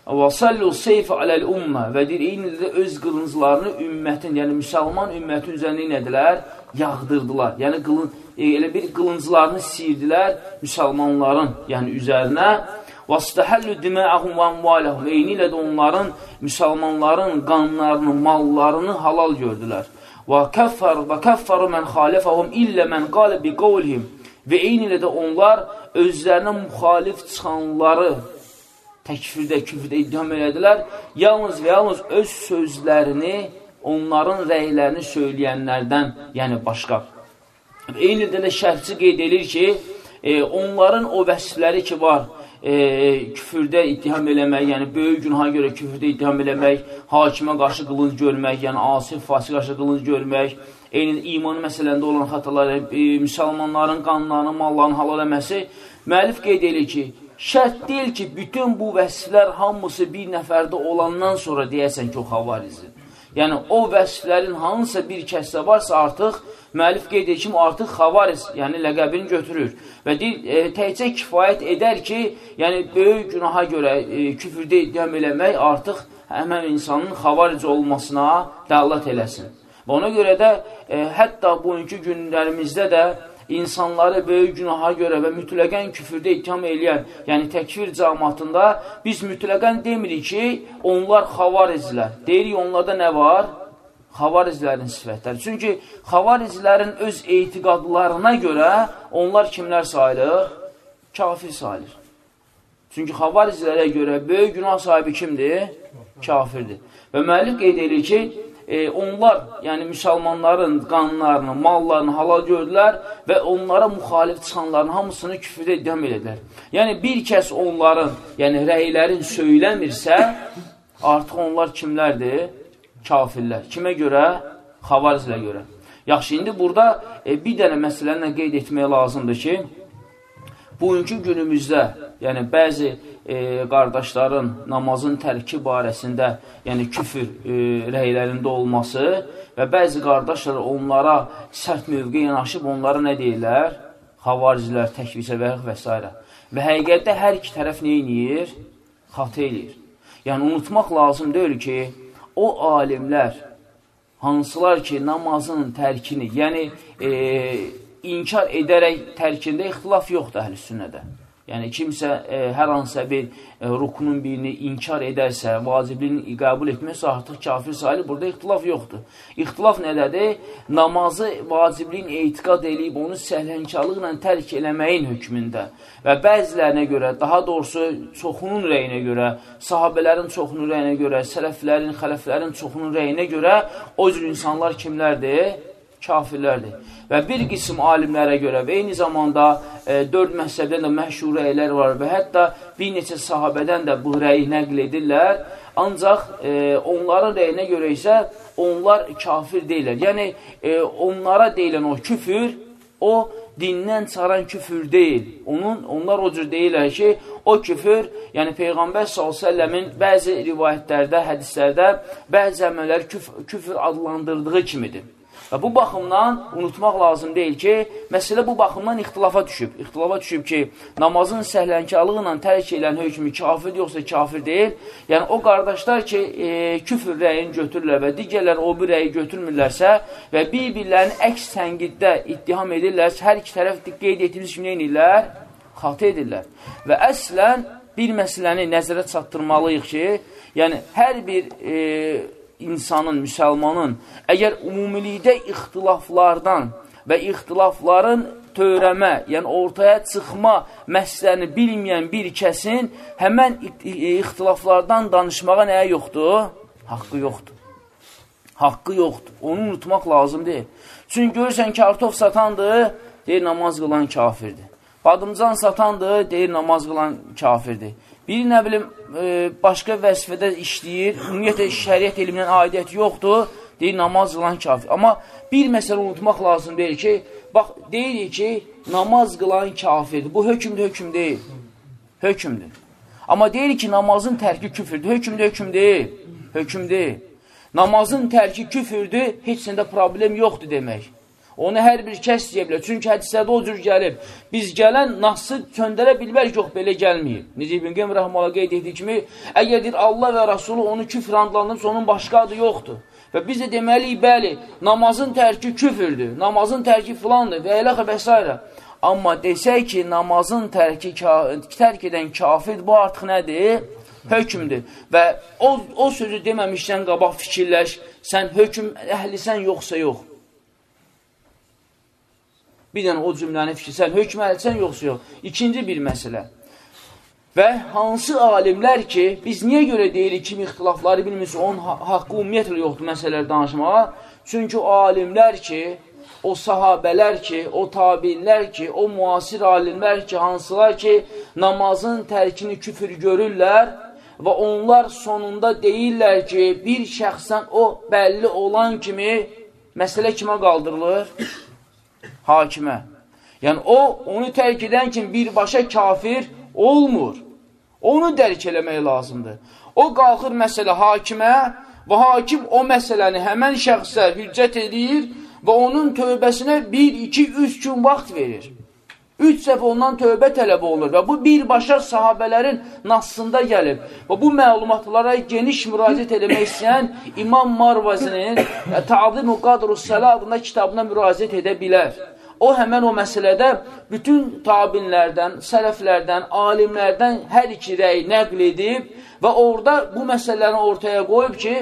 Və sallu seyfə aləl ümmə və deyir, eyni də öz qılınclarını ümmətin, yəni müsəlman ümmətin üzərində nədilər? Yağdırdılar. Yəni qılın, elə bir qılınclarını siyirdilər müsəlmanların, yəni üzərinə. وَاسْتَحَلُّ دِمَاءَهُمْ وَاَمْوَالَهُمْ Eyni ilə də onların, müsəlmanların qanlarını, mallarını halal gördülər. وَكَفَّرُ وَكَفَّرُ مَنْ خَالِفَهُمْ إِلَّا مَنْ قَالَ بِقَوْلِهِمْ Və eyni ilə də onlar özlərinə müxalif çıxanları təkfirdə, küfrdə iddiham elədilər. Yalnız və yalnız öz sözlərini, onların rəylərini söyləyənlərdən, yəni başqa. Eyni də şərhçi qeyd edir ki, e, onların o vəsfləri ki var, e, küfürdə ittiham eləmək, yəni böyük günaha görə küfürdə ittiham eləmək, hakimə qarşı qılınc görmək, yəni asif, fasik qarşı qılınc görmək, eyni iman məsələndə olan xataları, e, müsəlmanların qanlarını, mallarını halal eləməsi, müəllif qeyd edir ki, şərt deyil ki, bütün bu vəsflər hamısı bir nəfərdə olandan sonra deyəsən ki, o xavarizdir. Yəni, o vəsflərin hansısa bir kəsdə varsa artıq, müəllif qeyd edir ki, artıq xavariz, yəni ləqəbini götürür. Və deyir, e, təkcə kifayət edər ki, yəni böyük günaha görə e, küfürdə iddiam eləmək artıq həmən insanın xavaric olmasına dəllət eləsin. Və ona görə də e, hətta bugünkü günlərimizdə də insanları böyük günaha görə və mütləqən küfürdə ittiham eləyən, yəni təkfir cəmatında biz mütləqən demirik ki, onlar xavarizlər. Deyirik, onlarda nə var? Xavarizlərin sifətləri. Çünki xavarizlərin öz etiqadlarına görə onlar kimlər sayılır? Kafir sayılır. Çünki xavarizlərə görə böyük günah sahibi kimdir? Kafirdir. Və müəllif qeyd edir ki, e, onlar, yəni müsəlmanların qanlarını, mallarını halal gördülər və onlara müxalif çıxanların hamısını küfrdə iddam edilər. Yəni, bir kəs onların, yəni rəylərin söyləmirsə, artıq onlar kimlərdir? Kafirlər. Kimə görə? Xavarizlə görə. Yaxşı, indi burada e, bir dənə məsələni qeyd etmək lazımdır ki, bugünkü günümüzdə, yəni bəzi e, qardaşların namazın tərki barəsində, yəni küfür e, rəylərində olması və bəzi qardaşlar onlara sərt mövqe yanaşıb onlara nə deyirlər? Xavaricilər, təkvizə və, və s. Və həqiqətdə hər iki tərəf nə eləyir? Xatı eləyir. Yəni, unutmaq lazım deyil ki, o alimlər, hansılar ki, namazın tərkini, yəni e, inkar edərək tərkində ixtilaf yoxdur əhl-i sünnədə. Yəni, kimsə e, hər hansısa bir e, rukunun birini inkar edərsə, vacibliyini qəbul etməsə, artıq kafir sayılır. Burada ixtilaf yoxdur. İxtilaf nədədir? Namazı vacibliyin etiqad eləyib, onu səhlənkarlıqla tərk eləməyin hökmündə və bəzilərinə görə, daha doğrusu çoxunun rəyinə görə, sahabələrin çoxunun rəyinə görə, sələflərin, xələflərin çoxunun rəyinə görə o cür insanlar kimlərdir? kafirlərdir. Və bir qism alimlərə görə və eyni zamanda e, dörd məhzəbdən də məşhur rəylər var və hətta bir neçə sahabədən də bu rəyi nəql edirlər. Ancaq e, onların rəyinə görə isə onlar kafir deyilər. Yəni, e, onlara deyilən o küfür, o dindən çıxaran küfür deyil. Onun, onlar o cür deyirlər ki, o küfür, yəni Peyğəmbər s.ə.v-in bəzi rivayətlərdə, hədislərdə bəzi əməllər küf küfür adlandırdığı kimidir. Və bu baxımdan unutmaq lazım deyil ki, məsələ bu baxımdan ixtilafa düşüb. İxtilafa düşüb ki, namazın səhlənkarlığı ilə tərk edən hökmü kafir yoxsa kafir deyil. Yəni, o qardaşlar ki, e, küfür rəyini götürürlər və digərlər o bir rəyi götürmürlərsə və bir-birlərini əks tənqiddə ittiham edirlərsə, hər iki tərəf qeyd etdiyimiz kimi edirlər, xatı edirlər. Və əslən, bir məsələni nəzərə çatdırmalıyıq ki, yəni hər bir e, insanın, müsəlmanın əgər ümumilikdə ixtilaflardan və ixtilafların törəmə, yəni ortaya çıxma məsələni bilməyən bir kəsin həmən ixtilaflardan danışmağa nəyə yoxdur? Haqqı yoxdur. Haqqı yoxdur. Onu unutmaq lazım deyil. Çünki görürsən kartof satandır, deyir, namaz qılan kafirdir. badımcan satandır, deyir namaz qılan kafirdir. Biri nə bilim, e, başqa vəzifədə işləyir, ümumiyyətlə şəriət elmindən aidiyyəti yoxdur, deyir namaz qılan kafir. Amma bir məsələ unutmaq lazım deyil ki, bax, deyirik ki, namaz qılan kafirdir. Bu hökmdür, hökm deyil. Hökmdür. Amma deyir ki, namazın tərki küfürdür. Hökmdür, hökm deyil. Hökm deyil. Namazın tərki küfürdür, heç səndə problem yoxdur demək. Onu hər bir kəs deyə bilər. Çünki hədisədə o cür gəlib. Biz gələn nası söndərə bilmərik, yox, belə gəlməyib. Necə İbn Qeym Rəhmələ qeyd etdiyi kimi, əgər deyir Allah və Rasulü onu küfr andlandırsa, onun başqa adı yoxdur. Və biz də deməliyik, bəli, namazın tərki küfürdür, namazın tərki filandır və elə və s. Amma desək ki, namazın tərki tərk edən kafir, bu artıq nədir? Hökmdür. Və o, o sözü deməmişdən qabaq fikirləş, sən hökm əhlisən yoxsa yox. Bir dənə o cümləni fikirsən, hökm əlsən yoxsa yox. İkinci bir məsələ. Və hansı alimlər ki, biz niyə görə deyirik kimi ixtilafları bilmirsə, onun haqqı ümumiyyətlə yoxdur məsələlər danışmağa? Çünki o alimlər ki, o sahabələr ki, o tabinlər ki, o müasir alimlər ki, hansılar ki, namazın tərkini küfür görürlər və onlar sonunda deyirlər ki, bir şəxsən o bəlli olan kimi məsələ kimə qaldırılır? Hakimə. Yəni, o, onu tərk edən kimi birbaşa kafir olmur. Onu dərk eləmək lazımdır. O qalxır məsələ hakimə və hakim o məsələni həmən şəxsə hüccət edir və onun tövbəsinə 1, 2, 3 gün vaxt verir. Üç dəfə ondan tövbə tələb olunur və bu birbaşa sahabələrin nasında gəlib. Və bu məlumatlara geniş müraciət eləmək istəyən İmam Marvazinin Ta'zimu Qadrus Sələ adında kitabına müraciət edə bilər. O həmən o məsələdə bütün tabinlərdən, sələflərdən, alimlərdən hər iki rəy nəql edib və orada bu məsələni ortaya qoyub ki,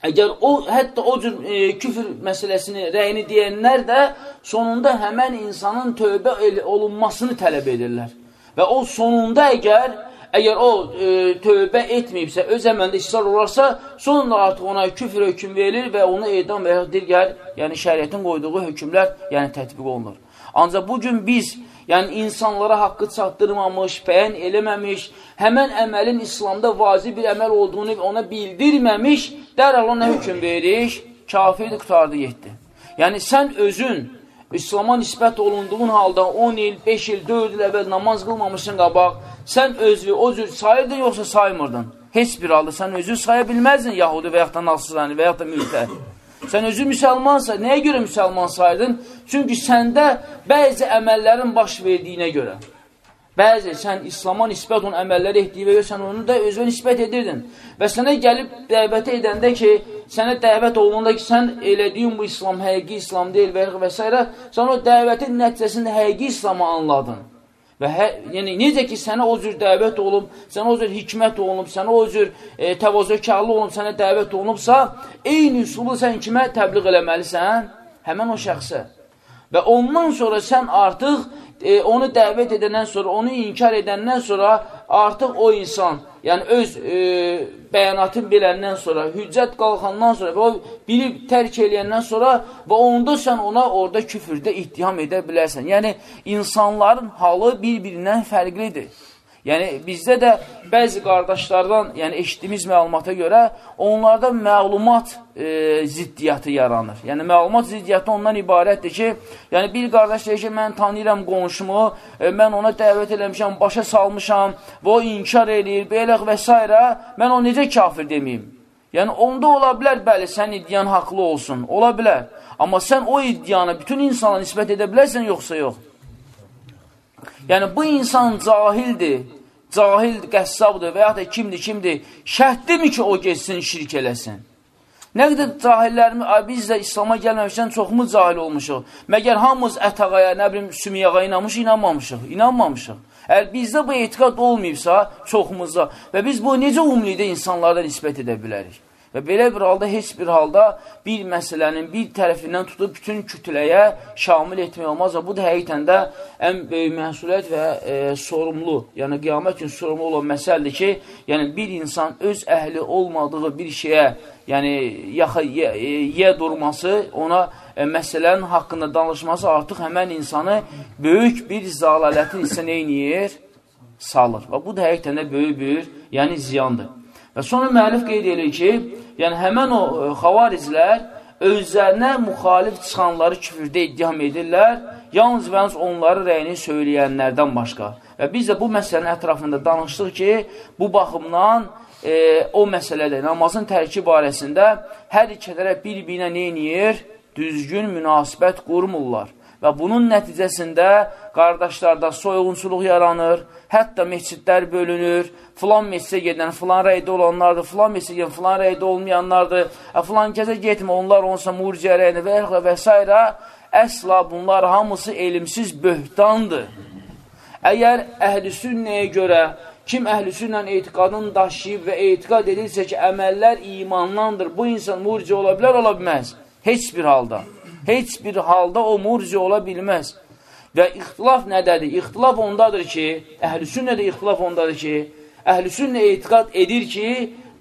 Əgər o, hətta o cür e, küfür məsələsini, rəyini deyənlər də sonunda həmən insanın tövbə olunmasını tələb edirlər. Və o sonunda əgər, əgər o e, tövbə etməyibsə, öz əməlində israr olarsa, sonunda artıq ona küfür hökm verilir və onu edam və ya digər, yəni şəriyyətin qoyduğu hökmlər yəni tətbiq olunur. Ancaq bugün biz yəni insanlara haqqı çatdırmamış, bəyan eləməmiş, həmən əməlin İslamda vacib bir əməl olduğunu ona bildirməmiş, dərhal ona hökum veririk, kafirdir, qutardı, yetdi. Yəni, sən özün İslama nisbət olunduğun halda 10 il, 5 il, 4 il əvvəl namaz qılmamışsın qabaq, sən özü o cür sayırdın, yoxsa saymırdın? Heç bir halda sən özü saya bilməzdin Yahudi və yaxud da Nasrani və yaxud da mültə. Sən özü müsəlmansa, nəyə görə müsəlman saydın? Çünki səndə bəzi əməllərin baş verdiyinə görə. Bəzi sən İslama nisbət onun əməlləri etdiyi və sən onu da özünə nisbət edirdin. Və sənə gəlib dəvət edəndə ki, sənə dəvət olunanda ki, sən elədiyin bu İslam həqiqi İslam deyil və, və s. sən o dəvətin nəticəsində həqiqi İslamı anladın. Və hə, yəni, necə ki, sənə o cür dəvət olunub, sənə o cür hikmət olunub, sənə o cür e, təvazökarlı olunub, sənə dəvət olunubsa, eyni üsulu sən kimə təbliğ eləməlisən? Həmən o şəxsə. Və ondan sonra sən artıq e, onu dəvət edəndən sonra, onu inkar edəndən sonra artıq o insan, yəni öz e, bəyanatın biləndən sonra, hüccət qalxandan sonra və o bilib tərk eləyəndən sonra və onda sən ona orada küfürdə ittiham edə bilərsən. Yəni, insanların halı bir-birindən fərqlidir. Yəni, bizdə də bəzi qardaşlardan, yəni eşitdiyimiz məlumata görə, onlarda məlumat e, ziddiyyatı yaranır. Yəni, məlumat ziddiyyatı ondan ibarətdir ki, yəni bir qardaş deyir ki, mən tanıyıram qonşumu, e, mən ona dəvət eləmişəm, başa salmışam və o inkar eləyir, belə və s. Mən o necə kafir deməyim? Yəni, onda ola bilər, bəli, sən iddiyan haqlı olsun, ola bilər. Amma sən o iddiyanı bütün insana nisbət edə bilərsən, yoxsa yox? Yəni, bu insan cahildir, cahildir, qəssabdır və ya da kimdir, kimdir, şəhddimi ki, o geçsin, şirk eləsin? Nə qədər cahillərimi, biz də İslama gəlməmişdən çoxumuz cahil olmuşuq. Məgər hamımız ətəqaya, nə bilim, sümiyəqa inanmış, inanmamışıq, inanmamışıq. Əgər bizdə bu etiqad olmayıbsa, çoxumuzda və biz bu necə umlidə insanlarda nisbət edə bilərik? Və belə bir halda, heç bir halda bir məsələnin bir tərəfindən tutub bütün kütləyə şamil etmək olmaz və bu da həqiqətən də ən böyük məsuliyyət və e, sorumlu, yəni qiyamət üçün sorumlu olan məsələdir ki, yəni bir insan öz əhli olmadığı bir şeyə, yəni yaxa, yə, yə durması ona e, məsələnin haqqında danışması artıq həmən insanı böyük bir zalalətin hissə neyniyir? Salır. Və bu da həqiqətən də böyük bir, yəni ziyandır. Və sonra müəllif qeyd edir ki, yəni həmən o e, xavariclər özlərinə müxalif çıxanları küfürdə iddiam edirlər, yalnız və yalnız onları rəyini söyləyənlərdən başqa. Və biz də bu məsələnin ətrafında danışdıq ki, bu baxımdan e, o məsələdə namazın tərki barəsində hər iki tərəf bir-birinə neyniyir? Düzgün münasibət qurmurlar. Və bunun nəticəsində qardaşlarda soyğunçuluq yaranır, hətta mescidlər bölünür, filan mescidə gedən filan rəydə olanlardır, filan mescidə gedən filan rəydə olmayanlardır, ə, filan kəsə getmə, onlar onsa murciə rəyində və, və s. Əsla bunlar hamısı elmsiz böhtandır. Əgər əhl-i sünnəyə görə kim əhl-i sünnən etiqadını daşıyıb və etiqad edirsə ki, əməllər imandandır, bu insan murciə ola bilər, ola bilməz. Heç bir halda. Heç bir halda o murciə ola bilməz. Və ixtilaf nədədir? İxtilaf ondadır ki, əhl-i sünnədə ixtilaf ondadır ki, əhl-i sünnə etiqad edir ki,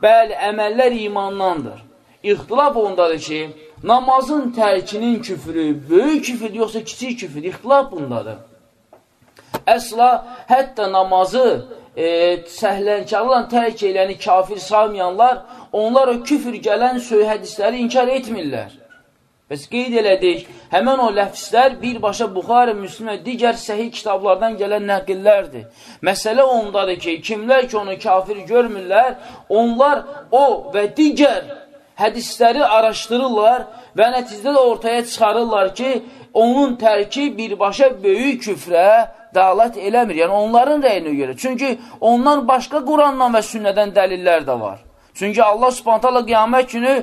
bəli, əməllər imandandır. İxtilaf ondadır ki, namazın tərkinin küfrü böyük küfür, yoxsa kiçik küfür, ixtilaf bundadır. Əsla hətta namazı e, səhlənkarla tərk eləni kafir saymayanlar, onlar o küfür gələn söy hədisləri inkar etmirlər. Bəs qeyd elədik, həmən o ləfslər birbaşa Buxarə, Müslümə, digər səhih kitablardan gələn nəqillərdir. Məsələ ondadır ki, kimlər ki onu kafir görmürlər, onlar o və digər hədisləri araşdırırlar və nəticədə də ortaya çıxarırlar ki, onun tərki birbaşa böyük küfrə dəalət eləmir. Yəni onların rəyinə görə. Çünki ondan başqa Qurandan və sünnədən dəlillər də var. Çünki Allah subhantala qiyamət günü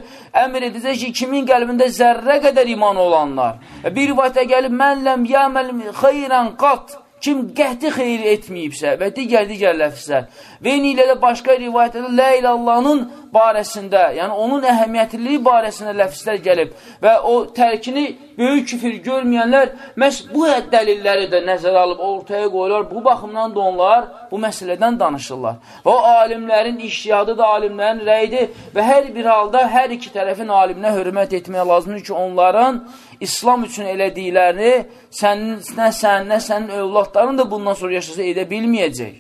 əmr edəcək ki, kimin qəlbində zərrə qədər iman olanlar. E, bir rivayətə gəlib, mən ləm yəməl xeyrən qat, kim qəti xeyr etməyibsə və digər-digər ləfslər. Və eyni ilə də başqa rivayətdə Lə ilə Allahın barəsində, yəni onun əhəmiyyətliliyi barəsində ləfslər gəlib və o tərkini böyük küfür görməyənlər məhz bu dəlilləri də nəzərə alıb ortaya qoyurlar. Bu baxımdan da onlar bu məsələdən danışırlar. Və o alimlərin iştiyadı da alimlərin rəyidir və hər bir halda hər iki tərəfin aliminə hörmət etmək lazımdır ki, onların İslam üçün elədiklərini sənin, nə sən, nə sənin övladların da bundan sonra yaşasa edə bilməyəcək.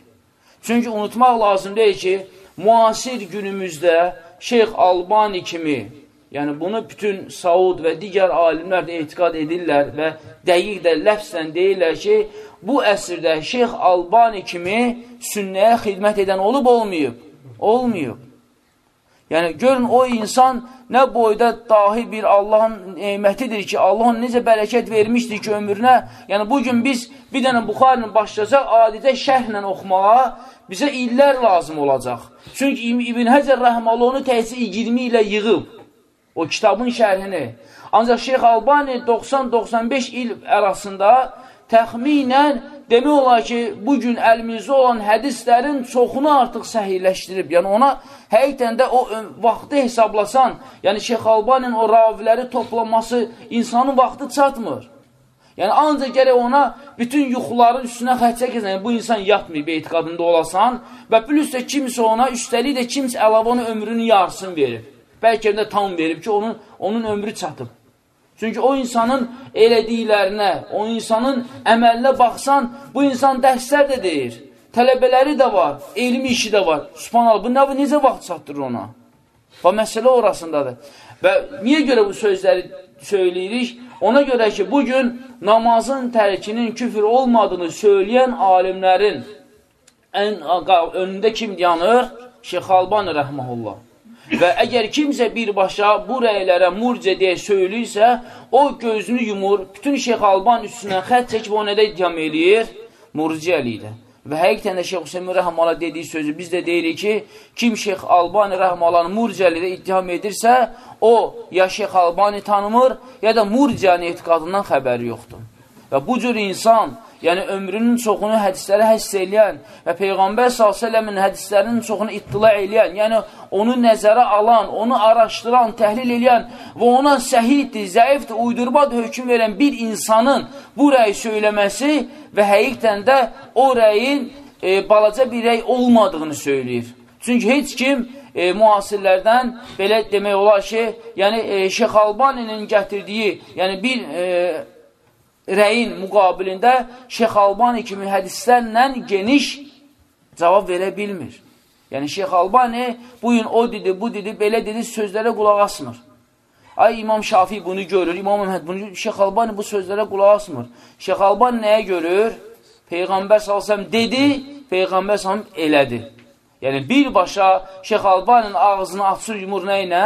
Çünki unutmaq lazım deyil ki, müasir günümüzdə Şeyx Albani kimi, yəni bunu bütün Saud və digər alimlər də etiqad edirlər və dəqiq də ləfsən deyirlər ki, bu əsrdə Şeyx Albani kimi sünnəyə xidmət edən olub, olmayıb? Olmayıb. Yəni, görün, o insan nə boyda dahi bir Allahın neymətidir ki, Allah necə bərəkət vermişdir ki, ömrünə. Yəni, bugün biz bir dənə Buxarını başlayacaq, adicə şərhlə oxumağa bizə illər lazım olacaq. Çünki İbn Həcər Rəhmalı onu təhsil 20 ilə yığıb, o kitabın şərhini. Ancaq Şeyx Albani 90-95 il arasında təxminən demək olar ki, bugün əlimizdə olan hədislərin çoxunu artıq səhiləşdirib. Yəni ona həqiqətən də o vaxtı hesablasan, yəni Şeyx Albanin o raviləri toplaması insanın vaxtı çatmır. Yəni, ancaq gərək ona bütün yuxuların üstünə xət çəkəsən, yəni, bu insan yatmayıb etiqadında olasan və plus da kimsə ona, üstəlik də kimsə əlavə ona ömrünün yarısını verib. Bəlkə də tam verib ki, onun, onun ömrü çatıb. Çünki o insanın elədiklərinə, o insanın əməlinə baxsan, bu insan dərslər də deyir. Tələbələri də var, elmi işi də var. Subhanallah, bu nə, necə vaxt çatdırır ona? Və məsələ orasındadır. Və niyə görə bu sözləri söyləyirik? Ona görə ki, bugün namazın tərkinin küfür olmadığını söyləyən alimlərin ən önündə kim yanır? Şeyx Albani rəhməhullah. Və əgər kimsə birbaşa bu rəylərə murcə deyə söyləyirsə, o gözünü yumur, bütün Şeyx Alban üstündən xət çəkib o nədə iddiam eləyir? Murciəlikdə. Və həqiqətən də Şeyx Hüseyin Rəhmala dediyi sözü biz də deyirik ki, kim Şeyx Albani Rəhmalanı murciəlidə ittiham edirsə, o ya Şeyx Albani tanımır, ya da murciəni etiqadından xəbəri yoxdur. Və bu cür insan yəni ömrünün çoxunu hədislərə həss eləyən və Peyğəmbər s.ə.v-in hədislərinin çoxunu ittila eləyən, yəni onu nəzərə alan, onu araşdıran, təhlil eləyən və ona səhiddir, zəifdir, uydurmadır hökum verən bir insanın bu rəyi söyləməsi və həqiqdən də o rəyin e, balaca bir rəy olmadığını söyləyir. Çünki heç kim e, müasirlərdən belə demək olar ki, yəni e, Şeyx Albaninin gətirdiyi, yəni bir e, rəyin müqabilində Şeyx Albani kimi hədislərlə geniş cavab verə bilmir. Yəni Şeyx Albani bu gün o dedi, bu dedi, belə dedi, sözlərə qulaq asmır. Ay İmam Şafi bunu görür, İmam Əhməd bunu Şeyx Albani bu sözlərə qulaq asmır. Şeyx Albani nəyə görür? Peyğəmbər sallallahu dedi, Peyğəmbər sallallahu elədi. Yəni birbaşa Şeyx Albaninin ağzını açır yumur nə ilə?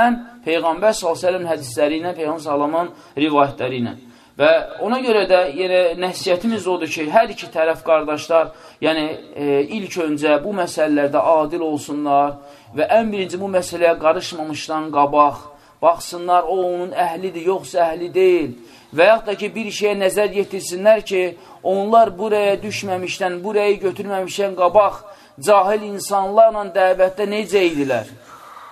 Peyğəmbər sallallahu hədisləri ilə, Peyğəmbər sallallahu rivayətləri ilə. Və ona görə də yenə nəsiyyətimiz odur ki, hər iki tərəf qardaşlar, yəni e, ilk öncə bu məsələlərdə adil olsunlar və ən birinci bu məsələyə qarışmamışdan qabaq, baxsınlar, o onun əhlidir, yoxsa əhli deyil. Və yaxud da ki, bir şeyə nəzər yetirsinlər ki, onlar buraya düşməmişdən, burayı götürməmişdən qabaq, cahil insanlarla dəvətdə necə idilər?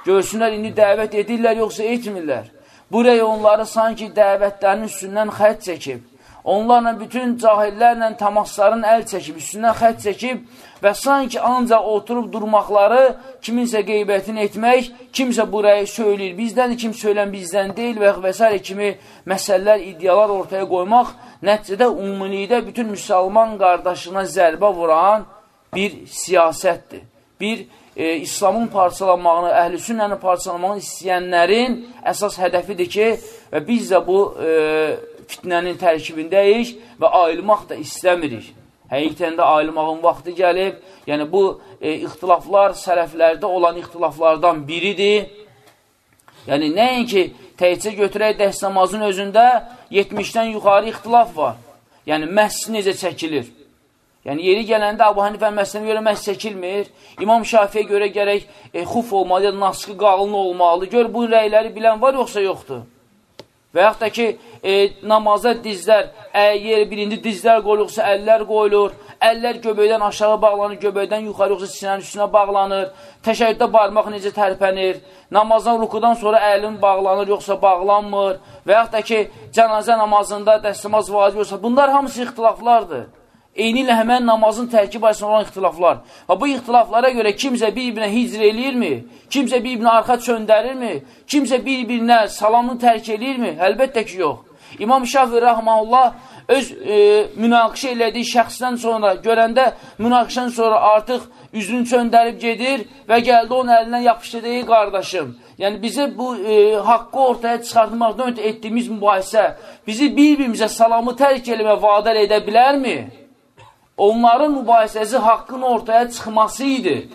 Görsünlər, indi dəvət edirlər, yoxsa etmirlər. Buraya onları sanki dəvətlərinin üstündən xət çəkib. Onlarla bütün cahillərlə təmasların əl çəkib, üstündən xət çəkib və sanki ancaq oturub durmaqları kiminsə qeybətini etmək, kimsə burayı söyləyir, bizdən kim söylən bizdən deyil və və s. kimi məsələlər, iddialar ortaya qoymaq nəticədə ümumilikdə bütün müsəlman qardaşına zərbə vuran bir siyasətdir. Bir e, İslamın parçalanmağını, əhl-i sünnəni parçalanmağını istəyənlərin əsas hədəfidir ki, və biz də bu e, fitnənin tərkibindəyik və ayılmaq da istəmirik. Həqiqətən də ayılmağın vaxtı gəlib. Yəni, bu e, ixtilaflar sələflərdə olan ixtilaflardan biridir. Yəni, nəinki təhcə götürək dərs namazın özündə 70-dən yuxarı ixtilaf var. Yəni, məhs necə çəkilir? Yəni, yeri gələndə Abu Hanifə məsələni görə məhz çəkilmir. İmam Şafiyə görə gərək e, xuf olmalı, ya naskı qalın olmalı. Gör, bu rəyləri bilən var, yoxsa yoxdur? Və yaxud da ki, e, namaza dizlər, əgər birinci dizlər qoyulursa, əllər qoyulur, əllər göbəkdən aşağı bağlanır, göbəkdən yuxarı yoxsa sinənin üstünə bağlanır, təşəkkürdə barmaq necə tərpənir, namazdan rukudan sonra əlin bağlanır, yoxsa bağlanmır, və yaxud da ki, cənazə namazında dəstəmaz vacib yoxsa, bunlar hamısı ixtilaflardır. Eyni ilə həmən namazın tərkib arasında olan ixtilaflar. Və bu ixtilaflara görə kimsə bir-birinə hicr eləyirmi? Kimsə bir-birinə arxa çöndərirmi? Kimsə bir-birinə salamını tərk eləyirmi? Əlbəttə ki, yox. İmam Şafi Rəhmanullah öz e, münaqişə elədiyi şəxsdən sonra, görəndə münaqişədən sonra artıq üzünü çöndərib gedir və gəldi onun əlindən yapışdı deyil, qardaşım. Yəni, bizi bu e, haqqı ortaya çıxartmaqdan ötə etdiyimiz mübahisə bizi bir-birimizə salamı tərk eləmə vadər edə bilərmi? Onların mübahisəsi haqqın ortaya çıxması idi.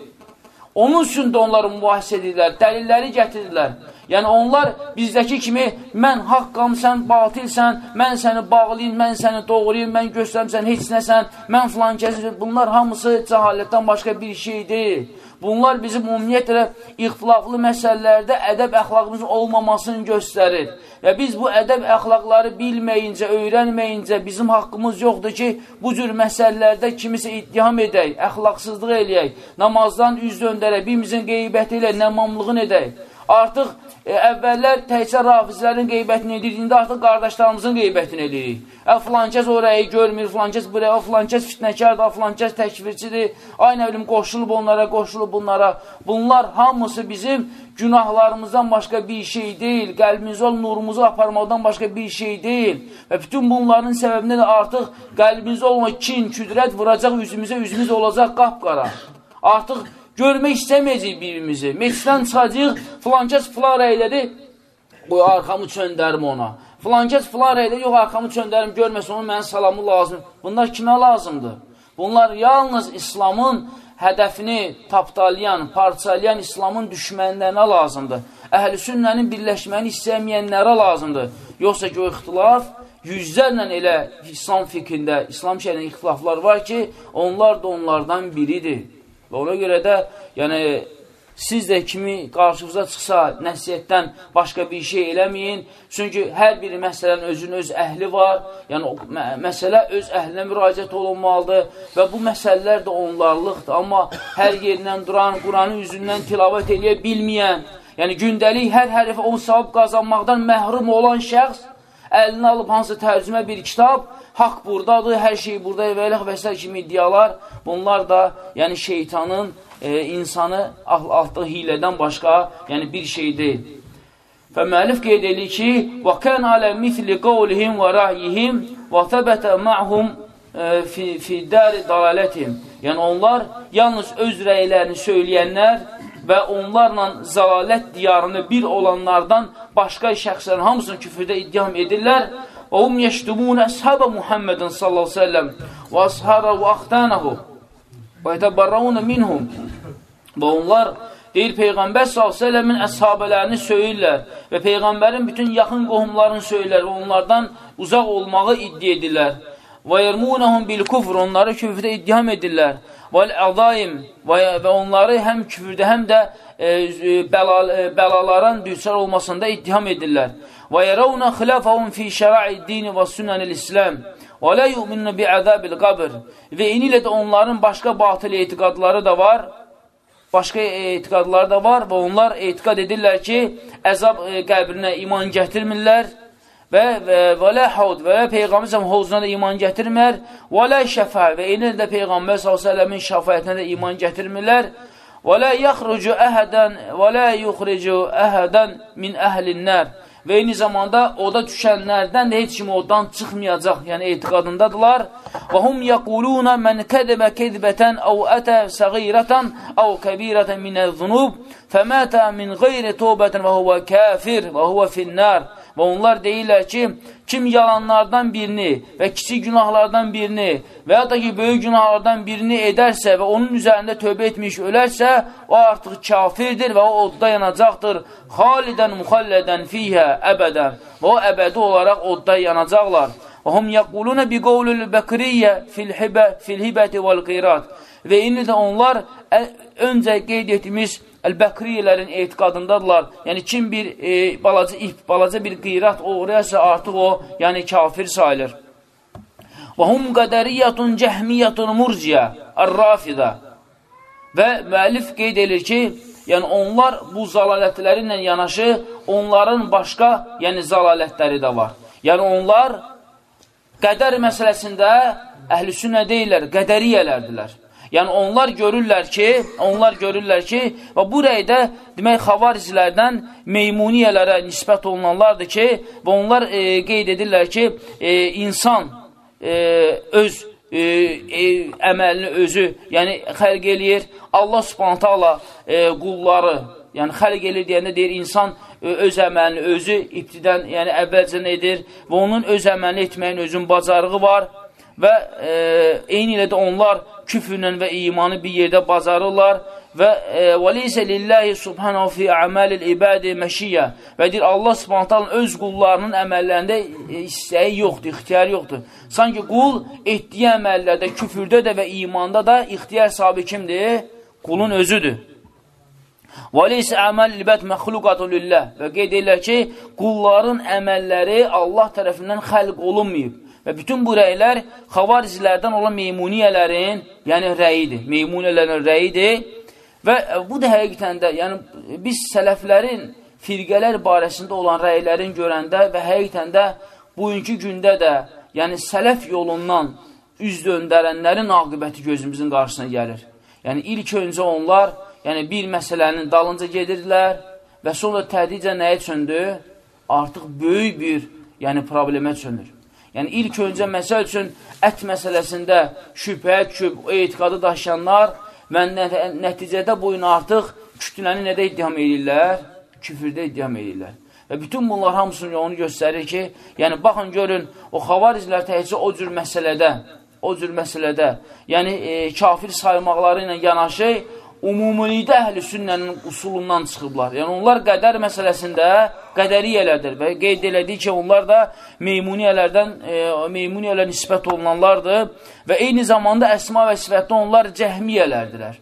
Onun üçün də onları mübahisə edirlər, dəlilləri gətirirlər. Yəni onlar bizdəki kimi mən haqqam, sən batilsən, mən səni bağlayayım, mən səni doğrayayım, mən göstərim sən heç nəsən, mən filan kəsin. Bunlar hamısı cəhalətdən başqa bir şey deyil. Bunlar bizim ümumiyyətlə ixtilaflı məsələlərdə ədəb əxlaqımızın olmamasını göstərir. Və biz bu ədəb əxlaqları bilməyincə, öyrənməyincə bizim haqqımız yoxdur ki, bu cür məsələlərdə kimisə ittiham edək, əxlaqsızlıq eləyək, namazdan üz döndərək, birimizin qeybəti ilə nəmamlığın edək. Artıq e, əvvəllər təkcə rafizlərin qeybətini edir, indi artıq qardaşlarımızın qeybətini edirik. Ə, filankəs orayı görmür, filankəs buraya, filankəs fitnəkardır, filankəs təkvirçidir, ay nə bilim, qoşulub onlara, qoşulub bunlara. Bunlar hamısı bizim günahlarımızdan başqa bir şey deyil, qəlbimizə nurumuzu aparmaqdan başqa bir şey deyil. Və bütün bunların səbəbində də artıq qəlbimizə olma kin, küdrət vuracaq üzümüzə, üzümüz olacaq qapqara. Artıq görmək istəməyəcək birimizi. Meçdən çıxacaq, filankəs filan rəylədi, qoy arxamı çöndərim ona. Filankəs filan rəylədi, yox arxamı çöndərim, görməsin onun mənə salamı lazım. Bunlar kimə lazımdır? Bunlar yalnız İslamın hədəfini tapdalayan, parçalayan İslamın düşmənlərinə lazımdır. Əhl-i sünnənin birləşməni istəməyənlərə lazımdır. Yoxsa ki, o ixtilaf yüzlərlə elə İslam fikrində, İslam şəhərində ixtilaflar var ki, onlar da onlardan biridir. Və ona görə də, yəni, siz də kimi qarşınıza çıxsa nəsiyyətdən başqa bir şey eləməyin. Çünki hər bir məsələnin özünün öz əhli var. Yəni, mə məsələ öz əhlinə müraciət olunmalıdır və bu məsələlər də onlarlıqdır. Amma hər yerindən duran, Quranın üzündən tilavət eləyə bilməyən, yəni gündəlik hər hərifə 10 savab qazanmaqdan məhrum olan şəxs əlinə alıb hansı tərcümə bir kitab, haqq buradadır, hər şey burada və elə və s. kimi iddialar, bunlar da yəni şeytanın e, insanı altı hilədən başqa yəni bir şey deyil. Və müəllif qeyd edir ki, وَكَنْ عَلَى مِثْلِ قَوْلِهِمْ وَرَعْيِهِمْ وَثَبَتَ مَعْهُمْ fi, fi dəri dalalətim. Yəni, onlar yalnız öz rəylərini söyləyənlər və onlarla zalalət diyarını bir olanlardan başqa şəxslərin hamısını küfürdə iddiam edirlər. Və hum yeşdumun əshabə Muhammedin sallallahu aleyhi ve sellem və ashabə və axtanahu və yətəbərrauna minhum. Və onlar deyir Peyğəmbər s.ə.v-in əshabələrini söyürlər və Peyğəmbərin bütün yaxın qohumlarını söyürlər və onlardan uzaq olmağı iddia edirlər. Və yermunəhum bil kufr, onları küfrdə iddiam edirlər. Və əzaim və, onları həm küfrdə, həm də e, bəlal, e, bəlaların düçar olmasında iddiam edirlər. Və yerəvnə xilafəhum fi şəra'i dini və sünnənil İslam. Və lə yu'minnu bi əzəbil qabr. Və eni ilə də onların başqa batıl etiqadları da var. Başqa etiqadları da var və onlar etiqad edirlər ki, əzab e, qəbrinə iman gətirmirlər və və, və lə haud və lə Peyğəmbər s.ə.v hovuzuna da iman gətirmir və lə şəfə və eyni də Peyğəmbər s.ə.v-in şəfayətinə də iman gətirmirlər və lə yaxrucu əhədən və lə yuxricu əhədən min əhlinnər və eyni zamanda oda düşənlərdən də heç kim odan çıxmayacaq, yəni etiqadındadılar. Və hum yəquluna mən kədəbə kədbətən əv ətə səğirətən əv kəbirətən minəz-zunub fəmətə min qeyri tövbətən və huvə kafir və huvə finnər. Və onlar deyirlər ki, kim yalanlardan birini və kiçik günahlardan birini və ya da ki, böyük günahlardan birini edərsə və onun üzərində tövbə etmiş ölərsə, o artıq kafirdir və o odda yanacaqdır. Xalidən müxallədən fiyhə əbədən o əbədi olaraq odda yanacaqlar. Və hum yəqulunə bi qovlül bəkriyyə fil hibəti vəl qeyrat. Və indi də onlar öncə qeyd etmiş Əl-Bəkriyələrin etiqadındadırlar. Yəni, kim bir e, balaca ip, balaca bir qeyrat uğrayarsa artıq o, yəni kafir sayılır. Və hum qədəriyyətun cəhmiyyətun murciyə, ər-rafidə. Və müəllif qeyd edir ki, yəni onlar bu zalalətlərlə yanaşı, onların başqa, yəni zalalətləri də var. Yəni onlar qədər məsələsində əhlüsünə deyirlər, qədəriyyələrdilər. Yəni onlar görürlər ki, onlar görürlər ki, və bu rəydə demək xavaricilərdən meymuniyələrə nisbət olunanlardır ki, və onlar e, qeyd edirlər ki, e, insan e, öz e, e, əməlini özü, yəni xəlq eləyir. Allah Subhanahu taala e, qulları, yəni xəlq eləyir deyəndə deyir insan e, öz əməlini özü ibtidən, yəni əvvəlcən edir və onun öz əməlini etməyin özün bacarığı var və e, eyni ilə də onlar küfrlə və imanı bir yerdə bacarırlar və vəlisə lillahi subhanahu fi amalil ibadi məşiyyə və deyir Allah subhanahu öz qullarının əməllərində e, istəyi yoxdur, ixtiyar yoxdur. Sanki qul etdiyi əməllərdə, küfürdə də və imanda da ixtiyar sahibi kimdir? Qulun özüdür. Vəlisə əməl libət məxluqatun lillah və qeyd edirlər ki, qulların əməlləri Allah tərəfindən xəlq olunmayıb. Və bütün bu rəylər xavaricilərdən olan meymuniyələrin, yəni rəyidir. Meymuniyələrin rəyidir. Və bu da həqiqətən də, yəni biz sələflərin firqələr barəsində olan rəylərin görəndə və həqiqətən də bugünkü gündə də, yəni sələf yolundan üz döndərənlərin aqibəti gözümüzün qarşısına gəlir. Yəni ilk öncə onlar, yəni bir məsələnin dalınca gedirdilər və sonra tədricə nəyə çöndü? Artıq böyük bir, yəni problemə çönür. Yəni, ilk öncə məsəl üçün ət məsələsində şübhə, küb, etiqadı daşıyanlar və nəticədə boyun artıq kütləni nədə iddiam edirlər? Küfürdə iddiam edirlər. Və bütün bunlar hamısını onu göstərir ki, yəni baxın, görün, o xavariclər təhcə o cür məsələdə, o cür məsələdə, yəni e, kafir saymaqları ilə yanaşı, umumilikdə əhl-i sünnənin usulundan çıxıblar. Yəni, onlar qədər məsələsində qədəriyyələrdir və qeyd elədik ki, onlar da meymuniyələrdən, e, meymuniyələr nisbət olunanlardır və eyni zamanda əsma və sifətdə onlar cəhmiyələrdilər.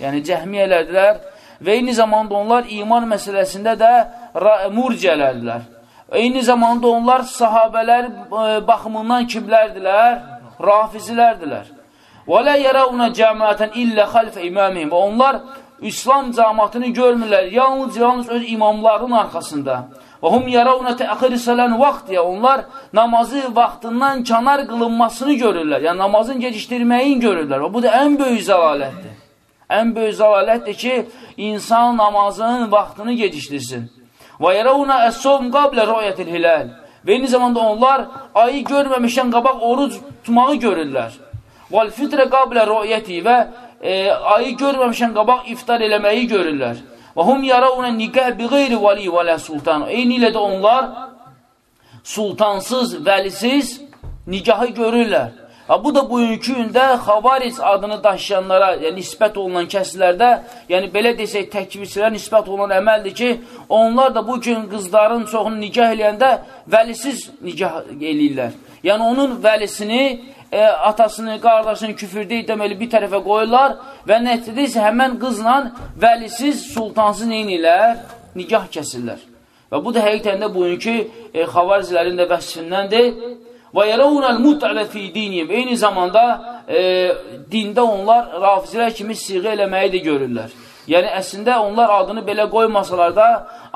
Yəni, cəhmiyələrdilər və eyni zamanda onlar iman məsələsində də murcələrdilər. Eyni zamanda onlar sahabələr e, baxımından kimlərdilər? Rafizilərdilər. Və lə yərəvnə cəmiyyətən illə xalfə imamihim. Və onlar İslam cəmatını görmürlər, yalnız, yalnız öz imamlarının arxasında. Və hum yaravna təxir salən vaxt deyə onlar namazı vaxtından kənar qılınmasını görürlər. Yəni namazın gecikdirməyini görürlər. Və bu da ən böyük zəlalətdir. Ən böyük zəlalətdir ki, insan namazın vaxtını gecikdirsin. Və yaravna əs-sovm qablə rü'yətil hilal. Və eyni zamanda onlar ayı görməmişdən qabaq oruc tutmağı görürlər. Vəl fitrə qablə rü'yəti və e, ayı görməmişdən qabaq iftar eləməyi görürlər. Və hum yaravunə niqəh bi qeyri vali və lə sultan. Eyni ilə də onlar sultansız, vəlisiz nikahı görürlər. Və bu da bugünkü gündə xavaric adını daşıyanlara, yəni nisbət olunan kəslərdə, yəni belə desək təkvirçilərə nisbət olunan əməldir ki, onlar da bu gün qızların çoxunu nikah eləyəndə vəlisiz nikah eləyirlər. Yəni onun vəlisini e, atasını, qardaşını küfürdə deməli bir tərəfə qoyurlar və nəticədə isə həmən qızla vəlisiz, sultansız neynirlər? Nikah kəsirlər. Və bu da həqiqətən də bugünkü e, xavaricilərin də vəsifindəndir. Və yərəvnəl mut'lə fi diniyim. Eyni zamanda e, dində onlar rafizilər kimi siğə eləməyi də görürlər. Yəni, əslində onlar adını belə qoymasalar da,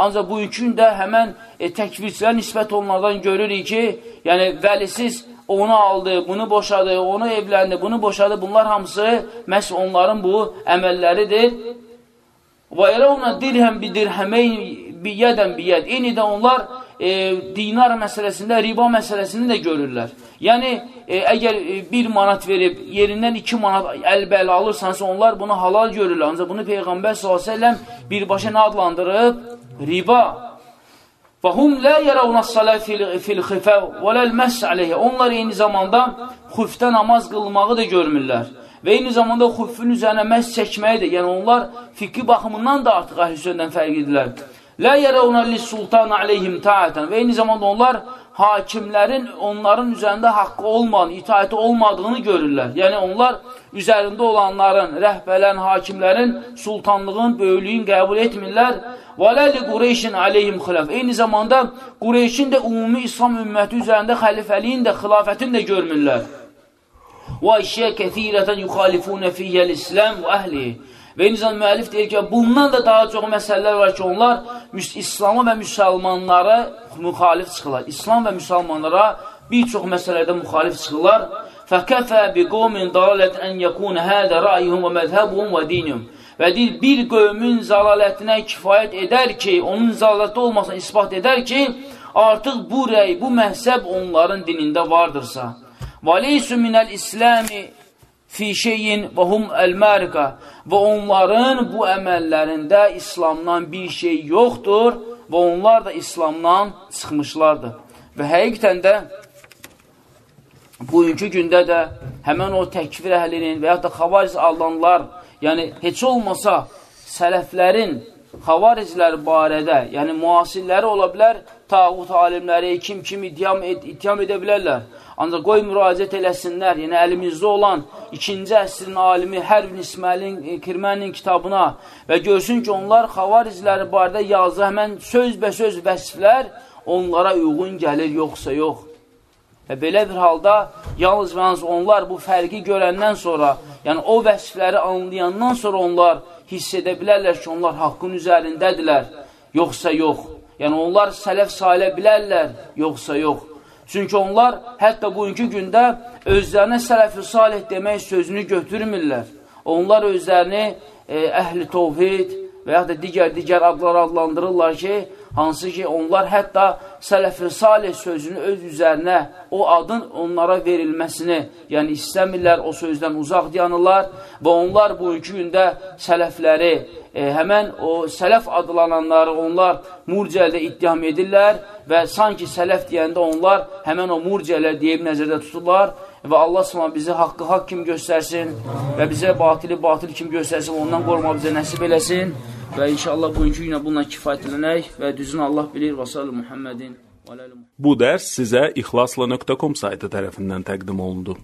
ancaq bugünkü gündə həmən e, təkvirçilər nisbət onlardan görürük ki, yəni vəlisiz onu aldı, bunu boşadı, onu evləndi, bunu boşadı. Bunlar hamısı məhz onların bu əməlləridir. Və yərəvnə dirhəm bi dirhəməyn biyyədən biyyəd. Eyni də onlar e, dinar məsələsində, riba məsələsini də görürlər. Yəni, e, əgər e, bir manat verib, yerindən iki manat əlbələ alırsansa, onlar bunu halal görürlər. Ancaq bunu Peyğəmbər s.ə.v birbaşa nə adlandırıb? Riba. Və hum lə yərəvnə salə fil xifə və ləl məs aleyhə. Onlar eyni zamanda xüfdə namaz qılmağı da görmürlər. Və eyni zamanda xüffün üzərinə məs çəkməyi də, yəni onlar fiqhi baxımından da artıq əhlüsündən fərq edirlər. Lə yərəvnə lis-sultan aleyhim taətən. Və eyni zamanda onlar hakimlərin onların üzərində haqqı olmayan, itaəti olmadığını görürlər. Yəni, onlar üzərində olanların, rəhbələrin, hakimlərin sultanlığın, böyülüyün qəbul etmirlər. Ləli Qureyşin aleyhim xiləf. Eyni zamanda Qureyşin də ümumi İslam ümməti üzərində xəlifəliyin də, xilafətin də görmürlər. Və işyə kəthirətən yuxalifunə fiyyəl İslam və eyni zamanda müəllif deyir ki, bundan da daha çox məsələlər var ki, onlar İslamı və müsəlmanları müxalif çıxırlar. İslam və müsəlmanlara bir çox məsələlərdə müxalif çıxırlar. Fəkəfə bi qovmin dalalət ən yəkun hədə rəyihum və məzhəbuhum və dinihum. Və deyir, bir qövmün zalalətinə kifayət edər ki, onun zalalətdə olmasını ispat edər ki, artıq bu rəy, bu məhzəb onların dinində vardırsa. Və leysu minəl İsləmi fi şeyin və hum əl-mərqə və onların bu əməllərində İslamdan bir şey yoxdur və onlar da İslamdan çıxmışlardır. Və həqiqətən də bugünkü gündə də həmən o təkvir əhlinin və yaxud da xavariz aldanlar, yəni heç olmasa sələflərin xavariclər barədə, yəni müasirləri ola bilər, tağut alimləri, kim kim ityam, ed ityam edə bilərlər. Ancaq qoy müraciət eləsinlər, yəni əlimizdə olan ikinci əsrin alimi hər bin İsmailin, e, Kirmənin kitabına və görsün ki, onlar xavarizləri barədə yazı həmən söz-bəsöz vəsflər onlara uyğun gəlir, yoxsa yox. Və belə bir halda yalnız və yalnız onlar bu fərqi görəndən sonra, yəni o vəsfləri anlayandan sonra onlar hiss edə bilərlər ki, onlar haqqın üzərindədirlər, yoxsa yox. Yəni onlar sələf sahilə bilərlər, yoxsa yox. Çünki onlar hətta bugünkü gündə özlərinə sələf-i salih demək sözünü götürmürlər. Onlar özlərini e, əhli tovhid və yaxud da digər-digər adlar adlandırırlar ki, hansı ki, onlar hətta sələf-i salih sözünü öz üzərinə, o adın onlara verilməsini, yəni istəmirlər, o sözdən uzaq dayanırlar və onlar bugünkü gündə sələfləri, e, həmən o sələf adlananları onlar murcədə ittiham edirlər və sanki sələf deyəndə onlar həmən o murcələr deyib nəzərdə tuturlar və Allah s.ə. bizi haqqı haqq kimi göstərsin və bizə batili batil kimi göstərsin, ondan qorma bizə nəsib eləsin və inşallah bugünkü günə bununla kifayətlənək və düzünü Allah bilir və sallı Muhammedin Bu dərs sizə ixlasla.com saytı tərəfindən təqdim olundu.